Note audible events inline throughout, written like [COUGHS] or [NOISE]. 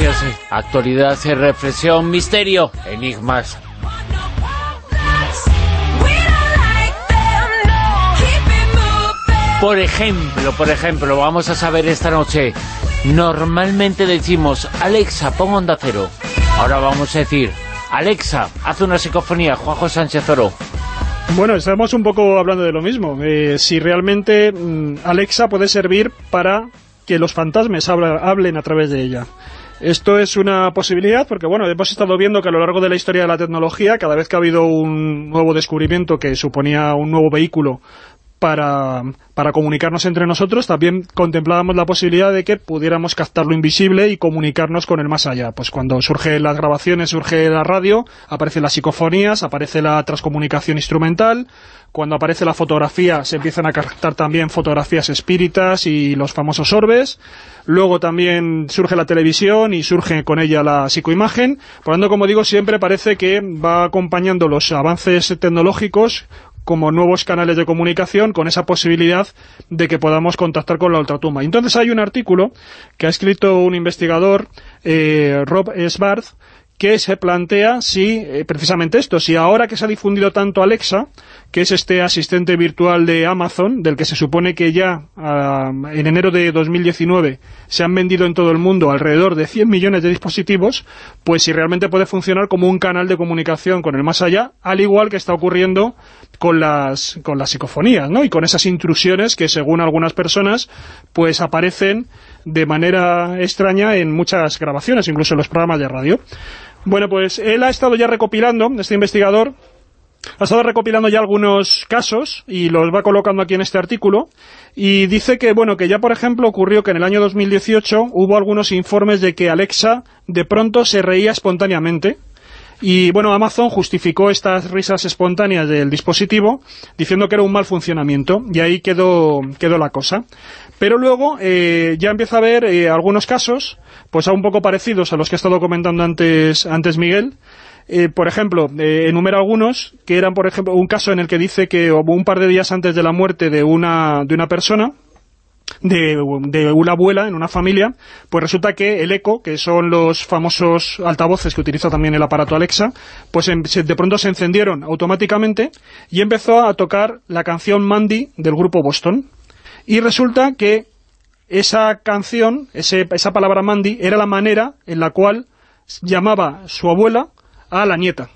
noticias, actualidad, reflexión, misterio, enigmas. Por ejemplo, por ejemplo, vamos a saber esta noche, normalmente decimos, Alexa, pon onda cero. Ahora vamos a decir, Alexa, haz una psicofonía, Juanjo Sánchez Oro. Bueno, estamos un poco hablando de lo mismo. Eh, si realmente mm, Alexa puede servir para que los fantasmas hablen a través de ella. Esto es una posibilidad porque, bueno, hemos estado viendo que a lo largo de la historia de la tecnología, cada vez que ha habido un nuevo descubrimiento que suponía un nuevo vehículo para, para, comunicarnos entre nosotros, también contemplábamos la posibilidad de que pudiéramos captar lo invisible y comunicarnos con el más allá. Pues cuando surgen las grabaciones, surge la radio, aparecen las psicofonías, aparece la transcomunicación instrumental, cuando aparece la fotografía se empiezan a captar también fotografías espíritas y los famosos orbes, luego también surge la televisión y surge con ella la psicoimagen, por lo tanto, como digo, siempre parece que va acompañando los avances tecnológicos como nuevos canales de comunicación con esa posibilidad de que podamos contactar con la ultratumba. Entonces hay un artículo que ha escrito un investigador, eh, Rob Sbarth, que se plantea si, eh, precisamente esto, si ahora que se ha difundido tanto Alexa, que es este asistente virtual de Amazon, del que se supone que ya ah, en enero de 2019 se han vendido en todo el mundo alrededor de 100 millones de dispositivos, pues si realmente puede funcionar como un canal de comunicación con el más allá, al igual que está ocurriendo con las, con las psicofonías, ¿no? Y con esas intrusiones que, según algunas personas, pues aparecen de manera extraña en muchas grabaciones, incluso en los programas de radio. Bueno, pues él ha estado ya recopilando, este investigador, ha estado recopilando ya algunos casos y los va colocando aquí en este artículo. Y dice que, bueno, que ya por ejemplo ocurrió que en el año 2018 hubo algunos informes de que Alexa de pronto se reía espontáneamente. Y bueno, Amazon justificó estas risas espontáneas del dispositivo diciendo que era un mal funcionamiento. Y ahí quedó, quedó la cosa. Pero luego eh, ya empieza a haber eh, algunos casos, pues un poco parecidos a los que ha estado comentando antes, antes Miguel, eh, por ejemplo, enumera algunos, que eran, por ejemplo, un caso en el que dice que un par de días antes de la muerte de una, de una persona, de, de, una abuela en una familia, pues resulta que el eco, que son los famosos altavoces que utiliza también el aparato Alexa, pues de pronto se encendieron automáticamente y empezó a tocar la canción Mandy del grupo Boston. Y resulta que esa canción, esa palabra Mandy, era la manera en la cual llamaba su abuela a la nieta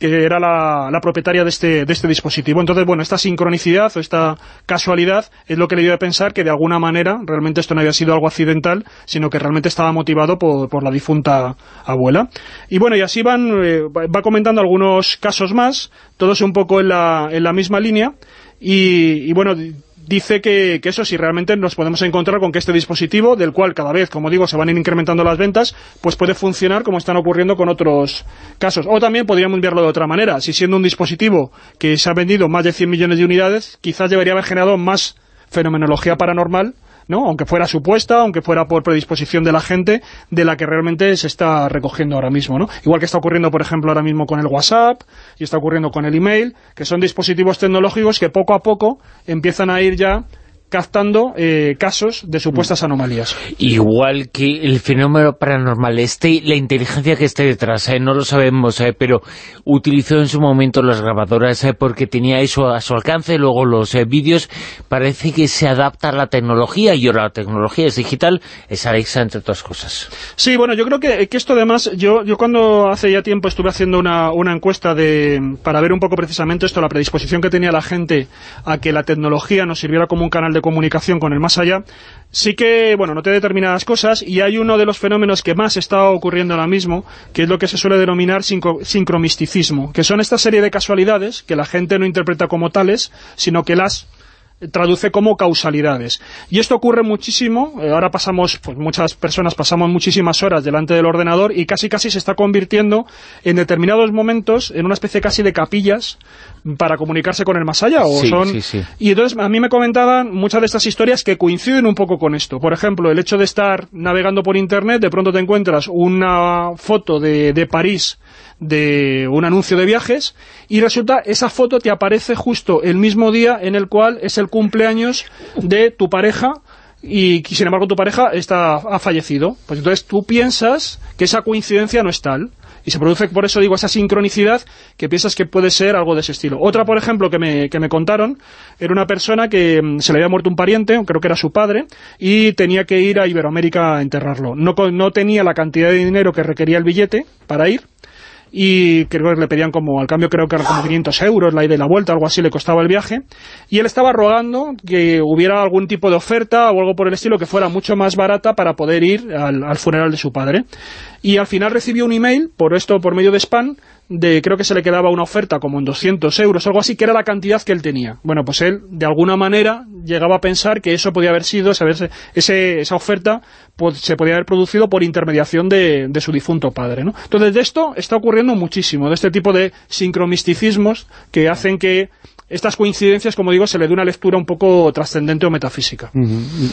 que era la, propietaria de este, de este dispositivo. Entonces, bueno, esta sincronicidad o esta casualidad es lo que le dio a pensar que de alguna manera realmente esto no había sido algo accidental, sino que realmente estaba motivado por, la difunta abuela. Y bueno, y así van, eh, va comentando algunos casos más, todos un poco en la, en la misma línea, y bueno, dice que, eso si realmente nos podemos encontrar con que este dispositivo, del cual cada vez, como digo, se van incrementando las ventas, pues puede funcionar como están ocurriendo con otros casos. O también podríamos enviarlo de otra manera. Si siendo un dispositivo que se ha vendido más de 100 millones de unidades, quizás debería haber generado más fenomenología paranormal ¿no? aunque fuera supuesta, aunque fuera por predisposición de la gente, de la que realmente se está recogiendo ahora mismo. ¿no? Igual que está ocurriendo, por ejemplo, ahora mismo con el WhatsApp, y está ocurriendo con el email, que son dispositivos tecnológicos que poco a poco empiezan a ir ya captando eh, casos de supuestas anomalías. Igual que el fenómeno paranormal, este, la inteligencia que esté detrás, eh, no lo sabemos, eh, pero utilizó en su momento las grabadoras porque tenía eso a su alcance, luego los vídeos, parece que se adapta a la tecnología y ahora la tecnología es digital, es Alexa entre otras cosas. Sí, bueno, yo creo que, que esto además, yo, yo cuando hace ya tiempo estuve haciendo una, una encuesta de, para ver un poco precisamente esto, la predisposición que tenía la gente a que la tecnología nos sirviera como un canal de comunicación con el más allá, sí que, bueno, noté determinadas cosas y hay uno de los fenómenos que más está ocurriendo ahora mismo, que es lo que se suele denominar sincromisticismo, que son esta serie de casualidades que la gente no interpreta como tales, sino que las traduce como causalidades. Y esto ocurre muchísimo, eh, ahora pasamos, pues muchas personas pasamos muchísimas horas delante del ordenador y casi casi se está convirtiendo en determinados momentos en una especie casi de capillas para comunicarse con el más allá. O son... Y entonces a mí me comentaban muchas de estas historias que coinciden un poco con esto. Por ejemplo, el hecho de estar navegando por internet, de pronto te encuentras una foto de, de París de un anuncio de viajes y resulta esa foto te aparece justo el mismo día en el cual es el cumpleaños de tu pareja y sin embargo tu pareja está, ha fallecido. Pues entonces tú piensas que esa coincidencia no es tal. Y se produce, por eso digo, esa sincronicidad que piensas que puede ser algo de ese estilo. Otra, por ejemplo, que me, que me contaron, era una persona que mm, se le había muerto un pariente, creo que era su padre, y tenía que ir a Iberoamérica a enterrarlo. No, no tenía la cantidad de dinero que requería el billete para ir, y creo que le pedían como, al cambio creo que eran como 500 euros, la ida y la vuelta, algo así le costaba el viaje, y él estaba rogando que hubiera algún tipo de oferta o algo por el estilo que fuera mucho más barata para poder ir al, al funeral de su padre. Y al final recibió un email, por esto por medio de spam, de creo que se le quedaba una oferta como en 200 euros, algo así, que era la cantidad que él tenía. Bueno, pues él, de alguna manera, llegaba a pensar que eso podía haber sido, ese, ese, esa oferta pues, se podía haber producido por intermediación de, de, su difunto padre, ¿no? Entonces, de esto está ocurriendo muchísimo, de este tipo de sincromisticismos que hacen que estas coincidencias, como digo, se le dé una lectura un poco trascendente o metafísica.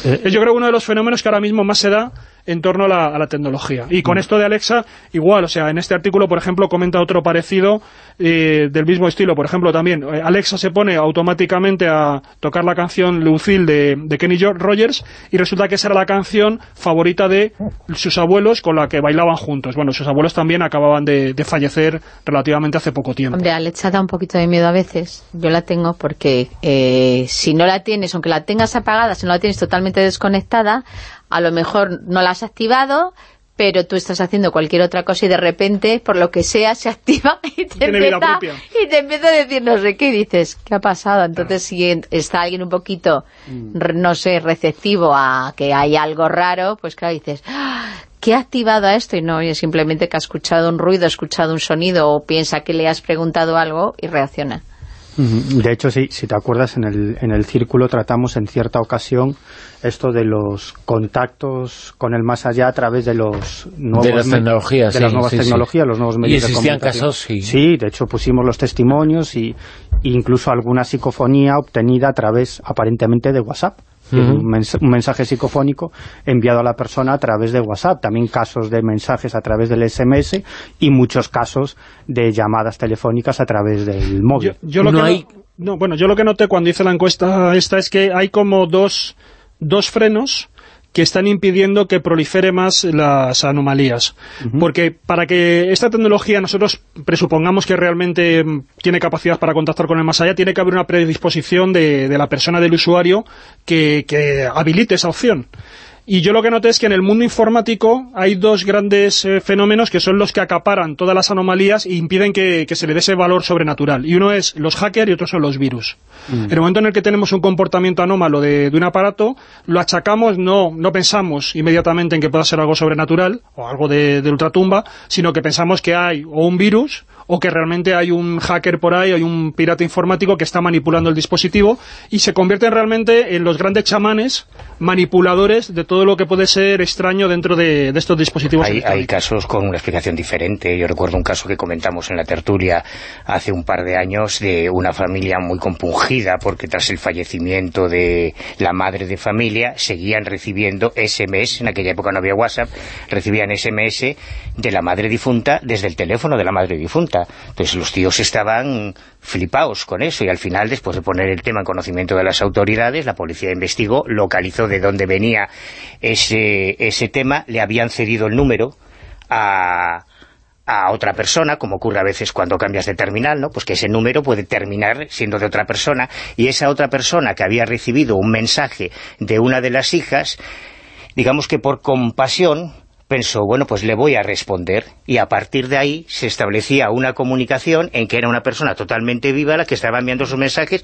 Es yo creo uno de los fenómenos que ahora mismo más se da en torno a la, a la tecnología. Y con esto de Alexa, igual, o sea, en este artículo, por ejemplo, comenta otro parecido eh, del mismo estilo. Por ejemplo, también, eh, Alexa se pone automáticamente a tocar la canción Lucille de, de Kenny Rogers y resulta que esa era la canción favorita de sus abuelos con la que bailaban juntos. Bueno, sus abuelos también acababan de, de fallecer relativamente hace poco tiempo. Hombre, Alexa da un poquito de miedo a veces. Yo la tengo porque eh, si no la tienes, aunque la tengas apagada, si no la tienes totalmente desconectada, a lo mejor no la has activado, pero tú estás haciendo cualquier otra cosa y de repente, por lo que sea, se activa [LAUGHS] y te, empieza, y te empieza a decir no sé qué, y dices, ¿qué ha pasado? Entonces, si está alguien un poquito, no sé, receptivo a que hay algo raro, pues claro, dices, ¡Ah! ¿qué ha activado a esto? Y no, es simplemente que ha escuchado un ruido, ha escuchado un sonido o piensa que le has preguntado algo y reacciona. De hecho, sí, si te acuerdas, en el, en el círculo tratamos en cierta ocasión esto de los contactos con el más allá a través de los nuevos de las tecnologías, de las nuevas tecnologías, los nuevos medios y de comunicación. casos, sí. Sí, de hecho pusimos los testimonios y incluso alguna psicofonía obtenida a través aparentemente de WhatsApp. Un, mensaje psicofónico enviado a la persona a través de WhatsApp, también casos de mensajes a través del SMS y muchos casos de llamadas telefónicas a través del móvil. Yo, lo no que hay... no, bueno, yo lo que noté cuando hice la encuesta esta es que hay como dos, dos frenos que están impidiendo que prolifere más las anomalías. Uh -huh. Porque para que esta tecnología nosotros presupongamos que realmente tiene capacidad para contactar con el más allá, tiene que haber una predisposición de, de la persona del usuario que, que habilite esa opción. Y yo lo que noté es que en el mundo informático hay dos grandes eh, fenómenos que son los que acaparan todas las anomalías e impiden que, que, se le dé ese valor sobrenatural. Y uno es los hackers y otro son los virus. Mm. En el momento en el que tenemos un comportamiento anómalo de, de, un aparato, lo achacamos, no, no pensamos inmediatamente en que pueda ser algo sobrenatural o algo de, de ultratumba, sino que pensamos que hay o un virus o que realmente hay un hacker por ahí, hay un pirata informático que está manipulando el dispositivo y se convierten realmente en los grandes chamanes manipuladores de todo lo que puede ser extraño dentro de, de estos dispositivos. Hay, hay, casos con una explicación diferente. Yo recuerdo un caso que comentamos en la tertulia hace un par de años de una familia muy compungida porque tras el fallecimiento de la madre de familia seguían recibiendo SMS, en aquella época no había WhatsApp, recibían SMS de la madre difunta desde el teléfono de la madre difunta. Entonces los tíos estaban flipaos con eso y al final, después de poner el tema en conocimiento de las autoridades, la policía investigó, localizó de dónde venía ese, ese tema, le habían cedido el número a, a otra persona, como ocurre a veces cuando cambias de terminal, ¿no? Pues que ese número puede terminar siendo de otra persona, y esa otra persona que había recibido un mensaje de una de las hijas, digamos que por compasión, pensó, bueno, pues le voy a responder. Y a partir de ahí se establecía una comunicación en que era una persona totalmente viva la que estaba enviando sus mensajes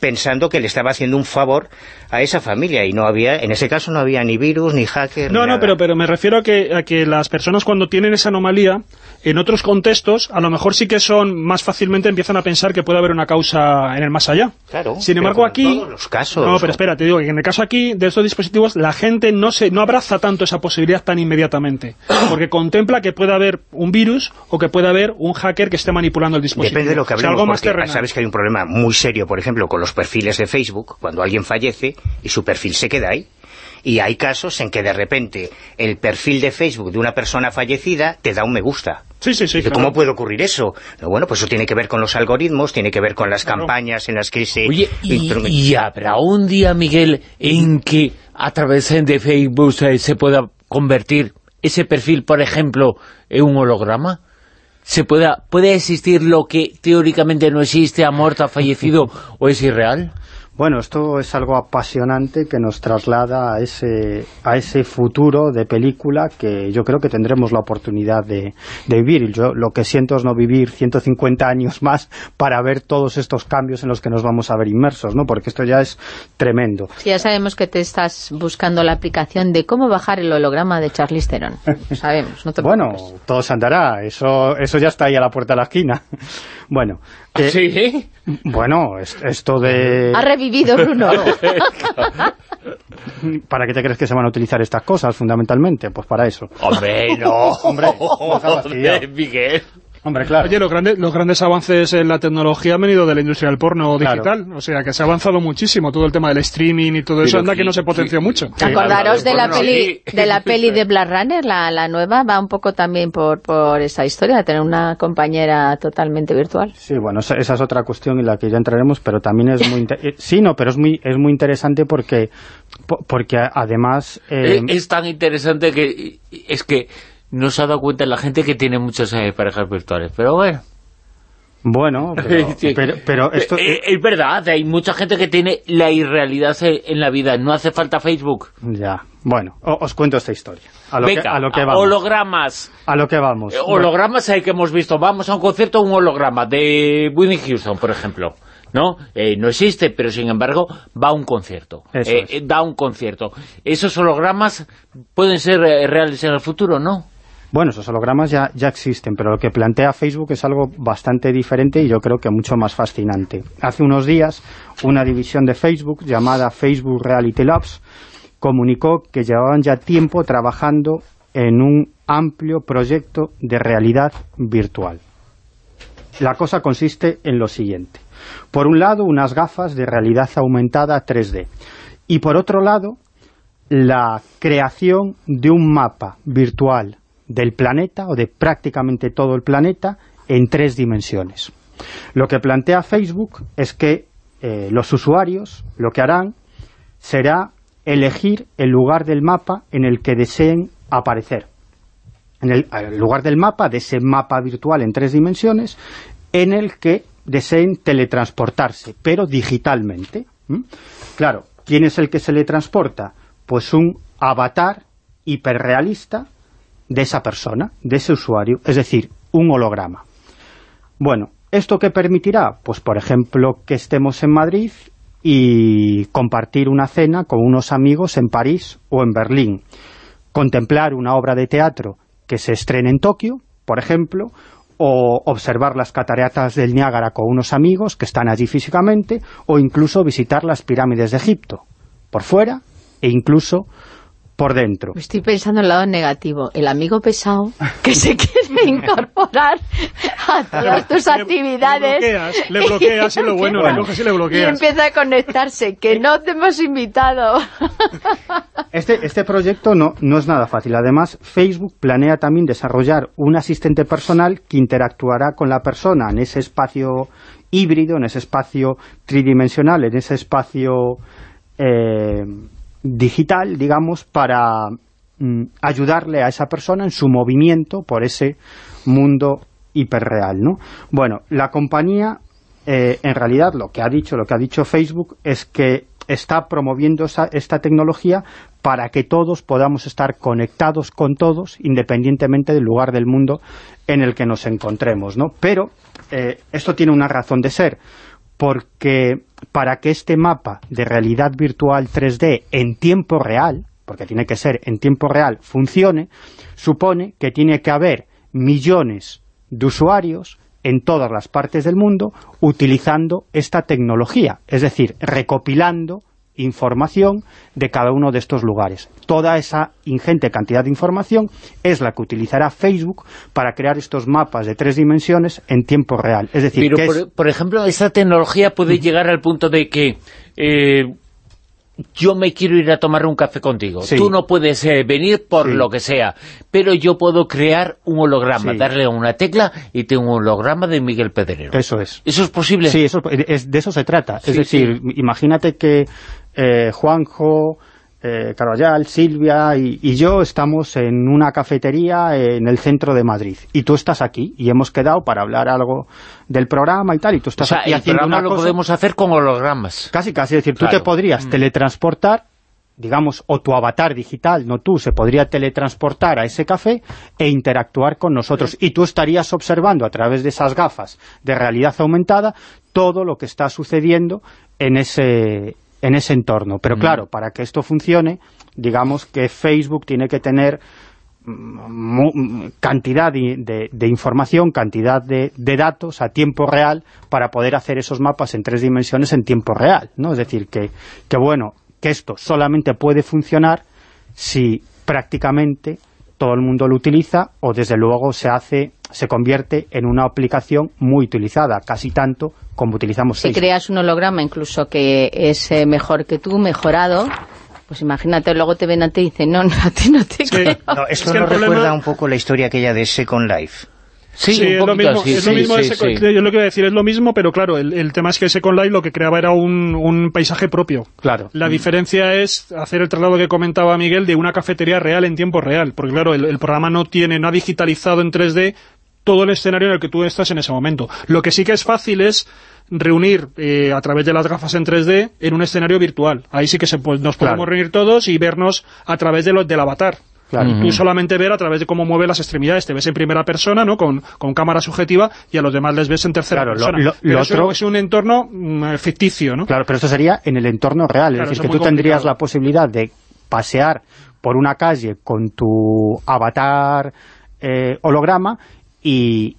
pensando que le estaba haciendo un favor a esa familia. Y no había, en ese caso no había ni virus, ni hacker, No, ni no, nada. pero, pero me refiero a que, a que las personas cuando tienen esa anomalía, en otros contextos, a lo mejor sí que son, más fácilmente empiezan a pensar que puede haber una causa en el más allá. Claro. Sin embargo, aquí... todos los casos. No, pero espera, te digo que en el caso aquí, de estos dispositivos, la gente no se no abraza tanto esa posibilidad tan inmediatamente. Porque contempla que puede haber un virus o que puede haber un hacker que esté manipulando el dispositivo. Depende de lo que o sea, hablemos, algo más terrenal. sabes que hay un problema muy serio, por ejemplo, con los perfiles de Facebook, cuando alguien fallece y su perfil se queda ahí. Y hay casos en que de repente el perfil de Facebook de una persona fallecida te da un me gusta. Sí, sí, sí. Claro. ¿Cómo puede ocurrir eso? No, bueno, pues eso tiene que ver con los algoritmos, tiene que ver con las Claro. campañas en las que se... Oye, y, habrá un día, Miguel, en que a través de Facebook se pueda convertir ese perfil, por ejemplo, en un holograma? ¿Se pueda, ¿Puede existir lo que teóricamente no existe, ha muerto, ha fallecido o es irreal? Bueno, esto es algo apasionante que nos traslada a ese, a ese futuro de película que yo creo que tendremos la oportunidad de, vivir. Yo lo que siento es no vivir 150 años más para ver todos estos cambios en los que nos vamos a ver inmersos, ¿no? Porque esto ya es tremendo. Sí, ya sabemos que te estás buscando la aplicación de cómo bajar el holograma de Charlize Theron. Lo sabemos, no te [LAUGHS] Bueno, todo se andará. Eso, eso ya está ahí a la puerta de la esquina. [LAUGHS] bueno, ¿Ah, ¿Sí? Bueno, esto de... Ha revivido Bruno. [LAUGHS] ¿Para qué te crees que se van a utilizar estas cosas, fundamentalmente? Pues para eso. Hombre, no. Hombre, [LAUGHS] Miguel. Hombre, claro. Oye, los grandes, los grandes avances en la tecnología han venido de la industria del porno digital. O sea, que se ha avanzado muchísimo todo el tema del streaming y todo eso. Anda que no se potenció mucho. Acordaros de la [LAUGHS] peli de la peli de Black Runner, la, la nueva, va un poco también por, por esa historia, de tener una compañera totalmente virtual. Sí, bueno, esa, es otra cuestión en la que ya entraremos, pero también es muy... Eh, sí, no, pero es muy, es muy interesante porque, porque además... Eh, es tan interesante que es que no se ha dado cuenta la gente que tiene muchas eh, parejas virtuales, pero bueno. Bueno, [LAUGHS] pero, esto... Eh, es, verdad, hay mucha gente que tiene la irrealidad en la vida, no hace falta Facebook. Ya, bueno, os cuento esta historia. A lo, que, a lo que vamos. hologramas. A lo que vamos. Eh, hologramas hay que hemos visto, vamos a un concierto, un holograma de Whitney Houston, por ejemplo. ¿no? no existe, pero sin embargo va a un concierto. Da un concierto. ¿Esos hologramas pueden ser reales en el futuro, no? Bueno, esos hologramas ya, ya existen, pero lo que plantea Facebook es algo bastante diferente y yo creo que mucho más fascinante. Hace unos días, una división de Facebook llamada Facebook Reality Labs comunicó que llevaban ya tiempo trabajando en un amplio proyecto de realidad virtual. La cosa consiste en lo siguiente. Por un lado, unas gafas de realidad aumentada 3D. Y por otro lado, la creación de un mapa virtual del planeta o de prácticamente todo el planeta en tres dimensiones. Lo que plantea Facebook es que eh, los usuarios lo que harán será elegir el lugar del mapa en el que deseen aparecer. En el, lugar del mapa, de ese mapa virtual en tres dimensiones, en el que deseen teletransportarse, pero digitalmente. Claro, ¿quién es el que se le transporta? Pues un avatar hiperrealista de esa persona, de ese usuario, es decir, un holograma. Bueno, ¿esto qué permitirá? Pues, por ejemplo, que estemos en Madrid y compartir una cena con unos amigos en París o en Berlín, contemplar una obra de teatro que se estrene en Tokio, por ejemplo, o observar las cataratas del Niágara con unos amigos que están allí físicamente, o incluso visitar las pirámides de Egipto, por fuera, e incluso por dentro. Estoy pensando en el lado negativo. El amigo pesado que se [LAUGHS] quiere incorporar a todas tus actividades. Le [LAUGHS] bloqueas, y lo bueno, le coges y le bloqueas. Y empieza a conectarse, que no te hemos invitado. [LAUGHS] Este, este proyecto no, no es nada fácil. Además, Facebook planea también desarrollar un asistente personal que interactuará con la persona en ese espacio híbrido, en ese espacio tridimensional, en ese espacio... Eh, digital, digamos, para mm, ayudarle a esa persona en su movimiento por ese mundo hiperreal, ¿no? Bueno, la compañía, eh, en realidad, lo que ha dicho, lo que ha dicho Facebook, es que está promoviendo esta tecnología para que todos podamos estar conectados con todos, independientemente del lugar del mundo en el que nos encontremos, ¿no? Pero eh, esto tiene una razón de ser, porque para que este mapa de realidad virtual 3D en tiempo real, porque tiene que ser en tiempo real, funcione, supone que tiene que haber millones de usuarios en todas las partes del mundo utilizando esta tecnología, es decir, recopilando información de cada uno de estos lugares. Toda esa ingente cantidad de información es la que utilizará Facebook para crear estos mapas de tres dimensiones en tiempo real. Es decir, por, ejemplo, esta tecnología puede llegar al punto de que eh, yo me quiero ir a tomar un café contigo. Tú no puedes eh, venir por lo que sea, pero yo puedo crear un holograma, darle una tecla y tengo un holograma de Miguel Pedrero. Eso es. ¿Eso es posible? Sí, eso, es, de eso se trata. es decir, imagínate que eh, Juanjo eh, Carvallal, Silvia y, yo estamos en una cafetería en el centro de Madrid y tú estás aquí y hemos quedado para hablar algo del programa y tal y tú estás aquí haciendo programa lo podemos hacer con hologramas. Casi, casi, es decir, tú te podrías mm. teletransportar digamos, o tu avatar digital, no tú, se podría teletransportar a ese café e interactuar con nosotros. Y tú estarías observando a través de esas gafas de realidad aumentada todo lo que está sucediendo en ese, en ese entorno. Pero mm. claro, para que esto funcione, digamos que Facebook tiene que tener mm, cantidad de, información, cantidad de, de, datos a tiempo real para poder hacer esos mapas en tres dimensiones en tiempo real, ¿no? Es decir, que, que bueno, que esto solamente puede funcionar si prácticamente todo el mundo lo utiliza o desde luego se hace se convierte en una aplicación muy utilizada, casi tanto como utilizamos Si creas un holograma incluso que es eh, mejor que tú, mejorado, pues imagínate, luego te ven a ti y dicen, no, no, a ti no te creo. No, esto nos recuerda un poco la historia aquella de Second Life Sí, es lo mismo, es lo mismo yo lo que voy a decir es lo mismo, pero claro, el, tema es que Second Life lo que creaba era un, paisaje propio. Claro. La diferencia es hacer el traslado que comentaba Miguel de una cafetería real en tiempo real, porque claro, el, programa no tiene, no ha digitalizado en 3D todo el escenario en el que tú estás en ese momento. Lo que sí que es fácil es reunir eh, a través de las gafas en 3D en un escenario virtual. Ahí sí que se, nos podemos reunir todos y vernos a través de lo, del avatar. Claro. Tú solamente ver a través de cómo mueve las extremidades, te ves en primera persona, ¿no? Con, cámara subjetiva, y a los demás les ves en tercera persona. Lo, otro... es un entorno mm, ficticio, ¿no? Claro, pero esto sería en el entorno real, es decir, que tú tendrías la posibilidad de pasear por una calle con tu avatar eh, holograma y,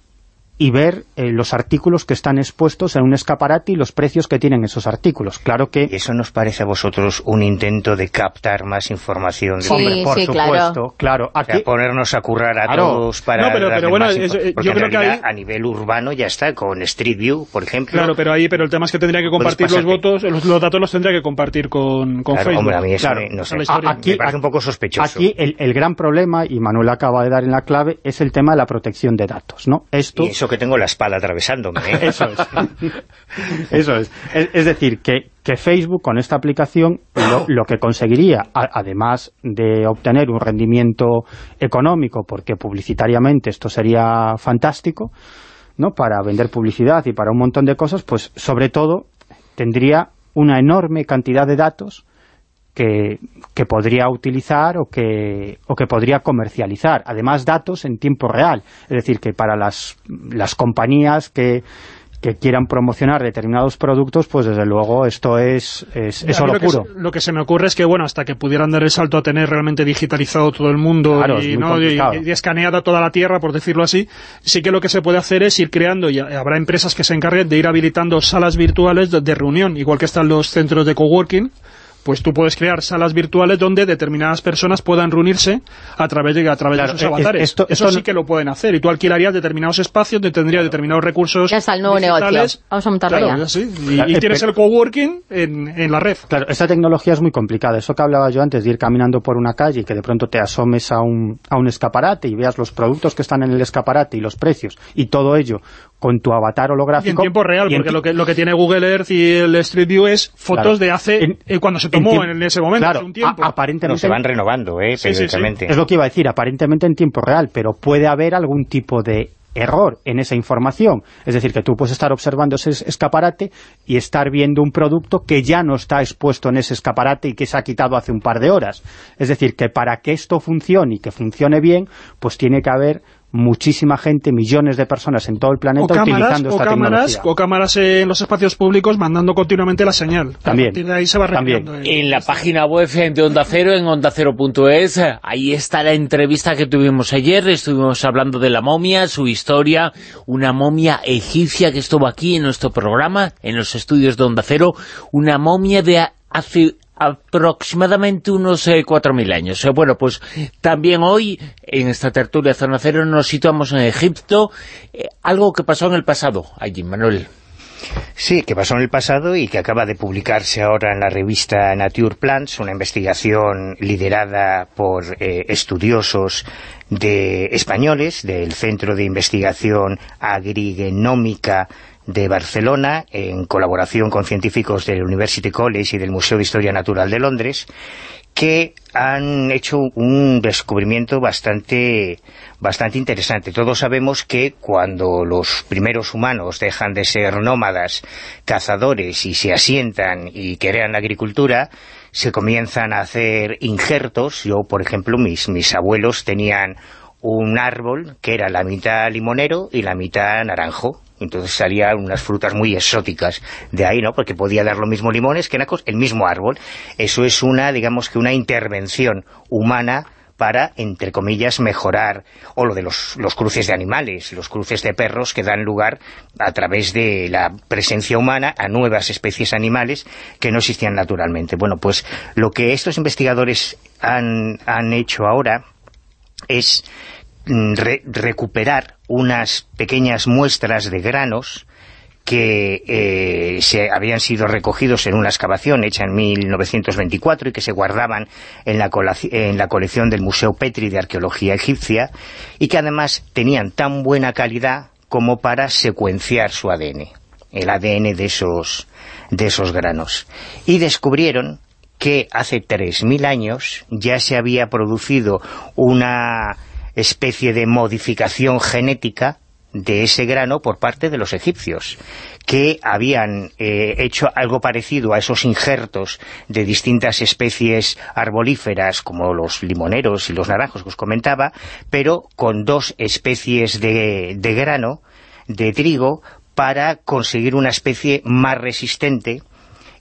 y ver eh, los artículos que están expuestos en un escaparate y los precios que tienen esos artículos. Claro que... ¿Eso nos parece a vosotros un intento de captar más información? Sí, Hombre, por supuesto, claro. Aquí... ponernos a currar a todos para... No, pero, bueno, eh, yo creo que a nivel urbano ya está, con Street View, por ejemplo... Claro, pero ahí pero el tema es que tendría que compartir los votos, los, datos los tendría que compartir con, con Facebook. Hombre, a mí eso me, no sé, aquí, me parece un poco sospechoso. Aquí el, el, gran problema, y Manuel acaba de dar en la clave, es el tema de la protección de datos, ¿no? Esto... Y eso que tengo la espalda atravesándome. ¿eh? [LAUGHS] Eso es. Eso es. es. decir, que, que, Facebook con esta aplicación lo, que conseguiría, además de obtener un rendimiento económico, porque publicitariamente esto sería fantástico, ¿no? para vender publicidad y para un montón de cosas, pues sobre todo tendría una enorme cantidad de datos que, que, podría utilizar o que, o que podría comercializar. Además, datos en tiempo real. Es decir, que para las, las compañías que, que quieran promocionar determinados productos, pues desde luego esto es, es, oro lo puro. Que, lo que se me ocurre es que, bueno, hasta que pudieran dar el salto a tener realmente digitalizado todo el mundo y, ¿no? y, escaneada toda la Tierra, por decirlo así, sí que lo que se puede hacer es ir creando, y habrá empresas que se encarguen de ir habilitando salas virtuales de, de reunión, igual que están los centros de coworking, pues tú puedes crear salas virtuales donde determinadas personas puedan reunirse a través de, a través de sus avatares. Eso sí que lo pueden hacer. Y tú alquilarías determinados espacios, donde tendría determinados recursos Ya está el nuevo negocio. Vamos a montarlo ya. Y, tienes el coworking en, en la red. Claro, esta tecnología es muy complicada. Eso que hablaba yo antes de ir caminando por una calle y que de pronto te asomes a un, a un escaparate y veas los productos que están en el escaparate y los precios y todo ello con tu avatar holográfico. Y en tiempo real, porque lo que, lo que tiene Google Earth y el Street View es fotos de hace... Eh, cuando se tomó en, ese momento, hace un tiempo. aparentemente... se van renovando, eh, Es lo que iba a decir, aparentemente en tiempo real, pero puede haber algún tipo de error en esa información. Es decir, que tú puedes estar observando ese escaparate y estar viendo un producto que ya no está expuesto en ese escaparate y que se ha quitado hace un par de horas. Es decir, que para que esto funcione y que funcione bien, pues tiene que haber muchísima gente, millones de personas en todo el planeta utilizando esta cámaras, O cámaras en los espacios públicos mandando continuamente la señal. También. De ahí se va también. En la página web de Onda Cero, en ondacero.es, ahí está la entrevista que tuvimos ayer, estuvimos hablando de la momia, su historia, una momia egipcia que estuvo aquí en nuestro programa, en los estudios de Onda Cero, una momia de hace aproximadamente unos eh, cuatro 4.000 años. Eh, bueno, pues también hoy, en esta tertulia Zona Cero, nos situamos en Egipto, eh, algo que pasó en el pasado allí, Manuel. Sí, que pasó en el pasado y que acaba de publicarse ahora en la revista Nature Plants, una investigación liderada por estudiosos de españoles del Centro de Investigación Agrigenómica de Barcelona, en colaboración con científicos del University College y del Museo de Historia Natural de Londres, que han hecho un descubrimiento bastante, bastante interesante. Todos sabemos que cuando los primeros humanos dejan de ser nómadas, cazadores y se asientan y crean la agricultura, se comienzan a hacer injertos. Yo, por ejemplo, mis, mis abuelos tenían un árbol que era la mitad limonero y la mitad naranjo entonces salían unas frutas muy exóticas de ahí, ¿no? Porque podía dar lo mismo limones que nacos, el mismo árbol. Eso es una, digamos que una intervención humana para, entre comillas, mejorar, o lo de los, los, cruces de animales, los cruces de perros que dan lugar a través de la presencia humana a nuevas especies animales que no existían naturalmente. Bueno, pues lo que estos investigadores han, han hecho ahora es mm, recuperar unas pequeñas muestras de granos que eh, se habían sido recogidos en una excavación hecha en 1924 y que se guardaban en la, en la colección del Museo Petri de Arqueología Egipcia y que además tenían tan buena calidad como para secuenciar su ADN, el ADN de esos, de esos granos. Y descubrieron que hace 3.000 años ya se había producido una especie de modificación genética de ese grano por parte de los egipcios, que habían eh, hecho algo parecido a esos injertos de distintas especies arbolíferas, como los limoneros y los naranjos que os comentaba, pero con dos especies de, de grano, de trigo, para conseguir una especie más resistente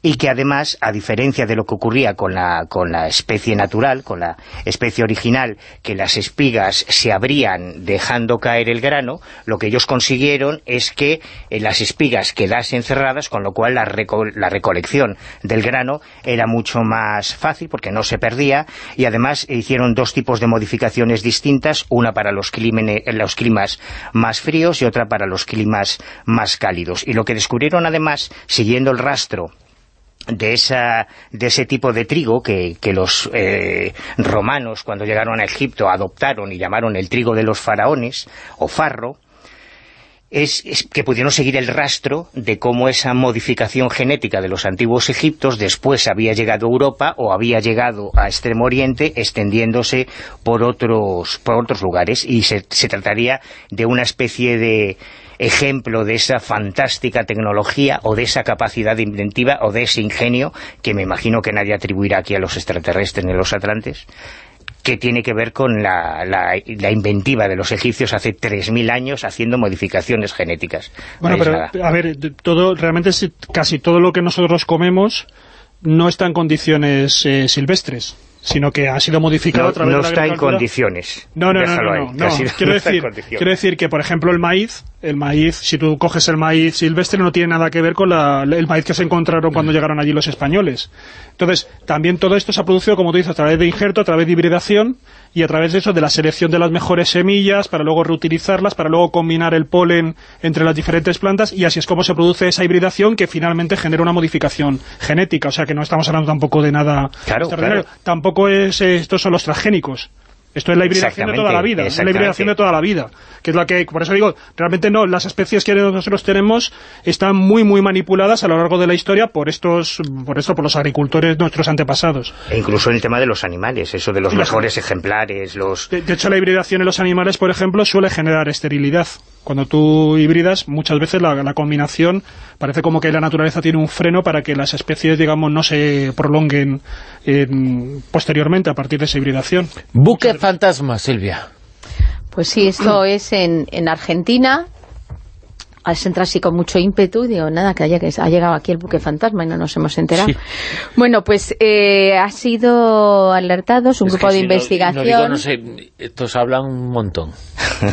y que además, a diferencia de lo que ocurría con la, con la especie natural, con la especie original, que las espigas se abrían dejando caer el grano, lo que ellos consiguieron es que eh, las espigas quedasen cerradas, con lo cual la, la recolección del grano era mucho más fácil porque no se perdía y además hicieron dos tipos de modificaciones distintas, una para los climas más fríos y otra para los climas más cálidos. Y lo que descubrieron además, siguiendo el rastro de, esa, de ese tipo de trigo que, los eh, romanos cuando llegaron a Egipto adoptaron y llamaron el trigo de los faraones o farro es, que pudieron seguir el rastro de cómo esa modificación genética de los antiguos egiptos después había llegado a Europa o había llegado a Extremo Oriente extendiéndose por otros, por otros lugares. Y se trataría de una especie de ejemplo de esa fantástica tecnología o de esa capacidad inventiva o de ese ingenio que me imagino que nadie atribuirá aquí a los extraterrestres ni a los atlantes que tiene que ver con la, la, inventiva de los egipcios hace 3.000 años haciendo modificaciones genéticas. Bueno, pero a ver, todo realmente casi todo lo que nosotros comemos no está en condiciones eh, silvestres sino que ha sido modificado a través de la está en condiciones. No, no, no, no, [LAUGHS] Quiero, [LAUGHS] decir, quiero decir que, por ejemplo, el maíz, el maíz, si tú coges el maíz silvestre, no tiene nada que ver con el maíz que se encontraron cuando llegaron allí los españoles. Entonces, también todo esto se ha producido, como tú dices, a través de injerto, a través de hibridación, y a través de eso, de la selección de las mejores semillas, para luego reutilizarlas, para luego combinar el polen entre las diferentes plantas, y así es como se produce esa hibridación que finalmente genera una modificación genética. O sea, que no estamos hablando tampoco de nada extraordinario. Tampoco es, estos son los transgénicos. Esto es la hibridación de toda la vida, es la hibridación de toda la vida, que es la que, por eso digo, realmente no, las especies que nosotros tenemos están muy muy manipuladas a lo largo de la historia por estos, por esto, por los agricultores nuestros antepasados. E incluso en el tema de los animales, eso de los mejores ejemplares, los... de hecho la hibridación en los animales, por ejemplo, suele generar esterilidad cuando tú hibridas, muchas veces la, combinación parece como que la naturaleza tiene un freno para que las especies, digamos, no se prolonguen posteriormente a partir de esa hibridación. Buque fantasma, Silvia. Pues sí, esto es en, en Argentina, al entrar así con mucho ímpetu, digo, nada, que, haya, que ha llegado aquí el buque fantasma y no nos hemos enterado. Bueno, pues eh, ha sido alertados un grupo de investigación... no sé, estos hablan un montón.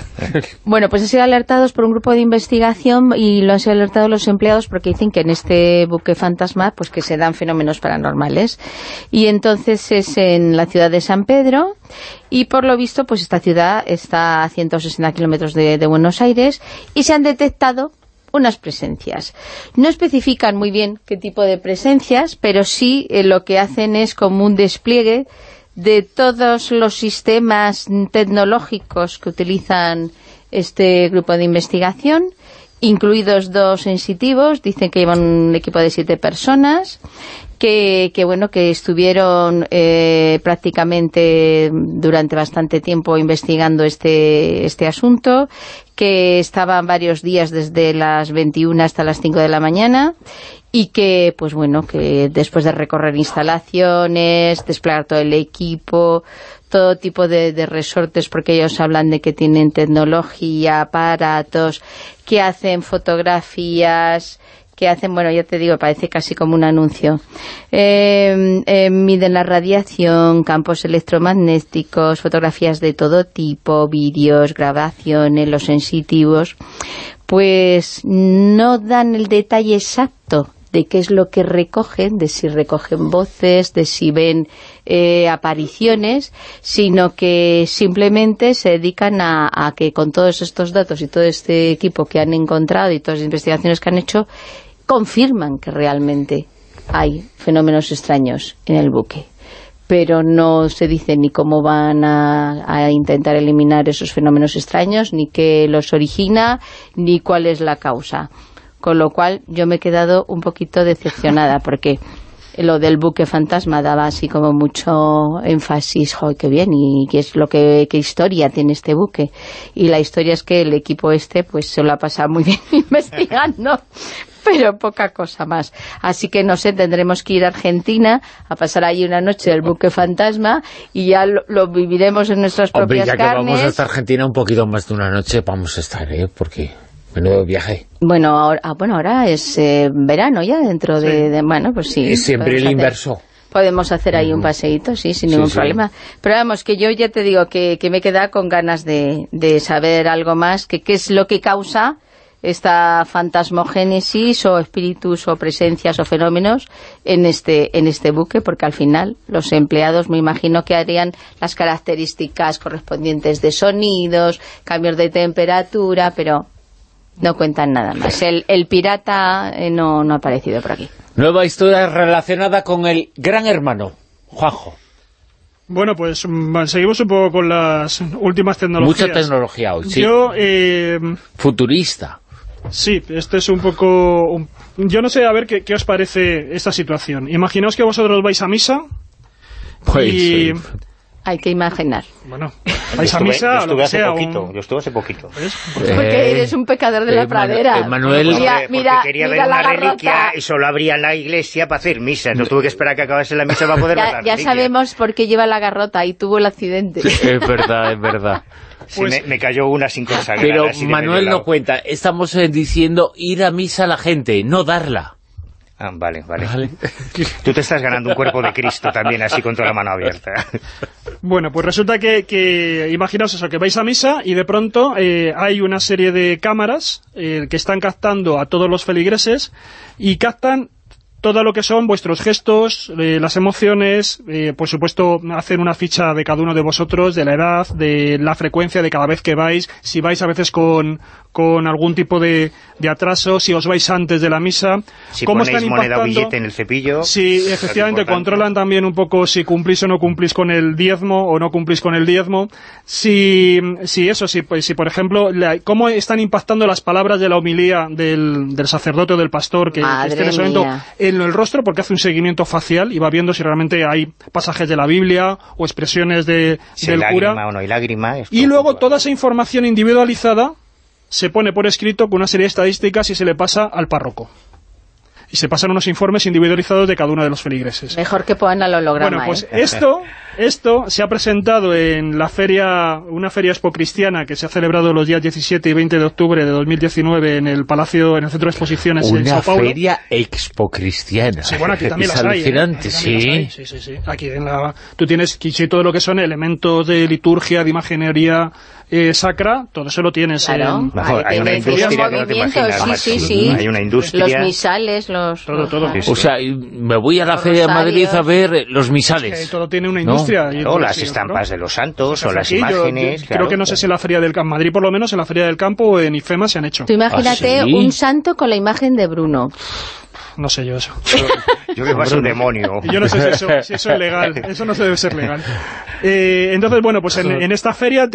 [LAUGHS] bueno, pues ha sido alertados por un grupo de investigación y lo han sido alertados los empleados porque dicen que en este buque fantasma pues que se dan fenómenos paranormales. Y entonces es en la ciudad de San Pedro y por lo visto pues esta ciudad está a 160 kilómetros de, Buenos Aires y se han detectado unas presencias. No especifican muy bien qué tipo de presencias, pero sí eh, lo que hacen es como un despliegue de todos los sistemas tecnológicos que utilizan este grupo de investigación, incluidos dos sensitivos, dicen que llevan un equipo de siete personas, que, que bueno, que estuvieron eh, prácticamente durante bastante tiempo investigando este, este asunto, que estaban varios días desde las 21 hasta las 5 de la mañana y que, pues bueno, que después de recorrer instalaciones, desplegar todo el equipo, todo tipo de, de, resortes, porque ellos hablan de que tienen tecnología, aparatos, que hacen fotografías, que hacen, bueno, ya te digo, parece casi como un anuncio. Eh, eh, miden la radiación, campos electromagnéticos, fotografías de todo tipo, vídeos, grabaciones, los sensitivos, pues no dan el detalle exacto de qué es lo que recogen, de si recogen voces, de si ven eh, apariciones, sino que simplemente se dedican a, a, que con todos estos datos y todo este equipo que han encontrado y todas las investigaciones que han hecho, confirman que realmente hay fenómenos extraños en el buque pero no se dice ni cómo van a, a, intentar eliminar esos fenómenos extraños, ni qué los origina, ni cuál es la causa. Con lo cual yo me he quedado un poquito decepcionada, [LAUGHS] porque lo del buque fantasma daba así como mucho énfasis, ¡joder, qué bien! ¿Y qué es lo que qué historia tiene este buque? Y la historia es que el equipo este pues se lo ha pasado muy bien [LAUGHS] investigando, pero poca cosa más. Así que no sé, tendremos que ir a Argentina a pasar ahí una noche del buque fantasma y ya lo, lo viviremos en nuestras Hombre, propias ya carnes. que vamos hasta Argentina un poquito más de una noche vamos a estar, ¿eh? Porque menudo viaje. Bueno, ahora, ah, bueno, ahora es eh, verano ya, dentro de, Sí. de- Bueno, pues sí. es siempre el hacer- inverso. Podemos hacer ahí un paseíto, sí, sin Sí, ningún sí. problema. Pero vamos, que yo ya te digo que, que me queda con ganas de, de saber algo más, que qué es lo que causa esta fantasmogénesis o espíritus o presencias o fenómenos en este en este buque, porque al final los empleados me imagino que harían las características correspondientes de sonidos, cambios de temperatura, pero no cuentan nada más. El, el pirata eh, no, no ha aparecido por aquí. Nueva historia relacionada con el gran hermano, Juanjo. Bueno, pues mm, seguimos un poco con las últimas tecnologías. Mucha tecnología hoy, sí. Yo, eh, Futurista. Sí, esto es un poco... un- yo no sé, a ver qué, qué os parece esta situación. Imaginaos que vosotros vais a misa Pues, y... eh, Hay que imaginar. Bueno, vais a estuve, misa yo o lo estuve que hace sea. poquito, un- yo estuve hace poquito. ¿ves? Porque Eh, eres un pecador de la eh, pradera. eh, Manuel- Mira, Porque mira, quería mira ver la una garrota. reliquia y solo abrían la iglesia para hacer misa. Entonces tuve que esperar a que acabase la misa para poder ver la Ya, ya reliquia. sabemos por qué lleva la garrota y tuvo el accidente. es verdad, es verdad. Sí, Pues- me, me cayó una sin consagrar. Pero así Manuel no cuenta. Estamos eh, diciendo ir a misa a la gente, no darla. Ah, vale, vale, Vale. [LAUGHS] Tú te estás ganando un cuerpo de Cristo también, así con toda la mano abierta. [LAUGHS] Bueno, pues resulta que, que imaginaos eso, que vais a misa y de pronto eh, hay una serie de cámaras eh, que están captando a todos los feligreses y captan todo lo que son vuestros gestos, eh, las emociones, eh, por supuesto hacen una ficha de cada uno de vosotros, de la edad, de la frecuencia de cada vez que vais, si vais a veces con, con algún tipo de, de atraso, si os vais antes de la misa, Si cómo ponéis están moneda o impactando... billete en el cepillo... Sí, es efectivamente, controlan también un poco si cumplís o no cumplís con el diezmo o no cumplís con el diezmo. Si, si eso, si, pues, si por ejemplo, la- cómo están impactando las palabras de la homilía del, del sacerdote o del pastor que, que esté en ese momento. En el rostro, porque hace un seguimiento facial y va viendo si realmente hay pasajes de la Biblia o expresiones de, Si hay del cura. o no hay lágrima... Y luego toda esa información individualizada se pone por escrito con una serie de estadísticas y se le pasa al párroco. Y se pasan unos informes individualizados de cada uno de los feligreses. Mejor que pongan al holograma, Bueno, pues ¿eh? esto, esto se ha presentado en la feria, una feria expo cristiana que se ha celebrado los días 17 y 20 de octubre de 2019 en el Palacio, en el Centro de Exposiciones en Una Sao Paulo. feria expo cristiana. Sí, bueno, aquí también es las hay. ¿eh? alucinante, Aquí también las sí. hay, sí, sí, sí. Aquí en la, tú tienes todo lo que son elementos de liturgia, de imaginería eh, sacra, todo eso lo tienes Claro. en... Mejor, hay una industria los que no te movimientos, imaginas, sí, sí, sí. Hay una industria... Los misales, los... Todo, todo. Sí, sí. O sea, me voy a la Los Feria de Madrid a ver eh, los que misales. todo tiene una ¿No? industria. y O todo, las estampas de los santos o Pues las aquí yo- imágenes... yo claro. Creo que no sé si en la Feria del Campo, Madrid por lo menos, en la Feria del Campo o en IFEMA se han hecho. Tú imagínate ¿Ah, sí? un santo con la imagen de Bruno. No sé yo eso. Yo creo que es un demonio. Yo no sé si eso, si eso es legal, [LAUGHS] eso no se debe ser legal. Eh, entonces, bueno, pues en, en esta feria,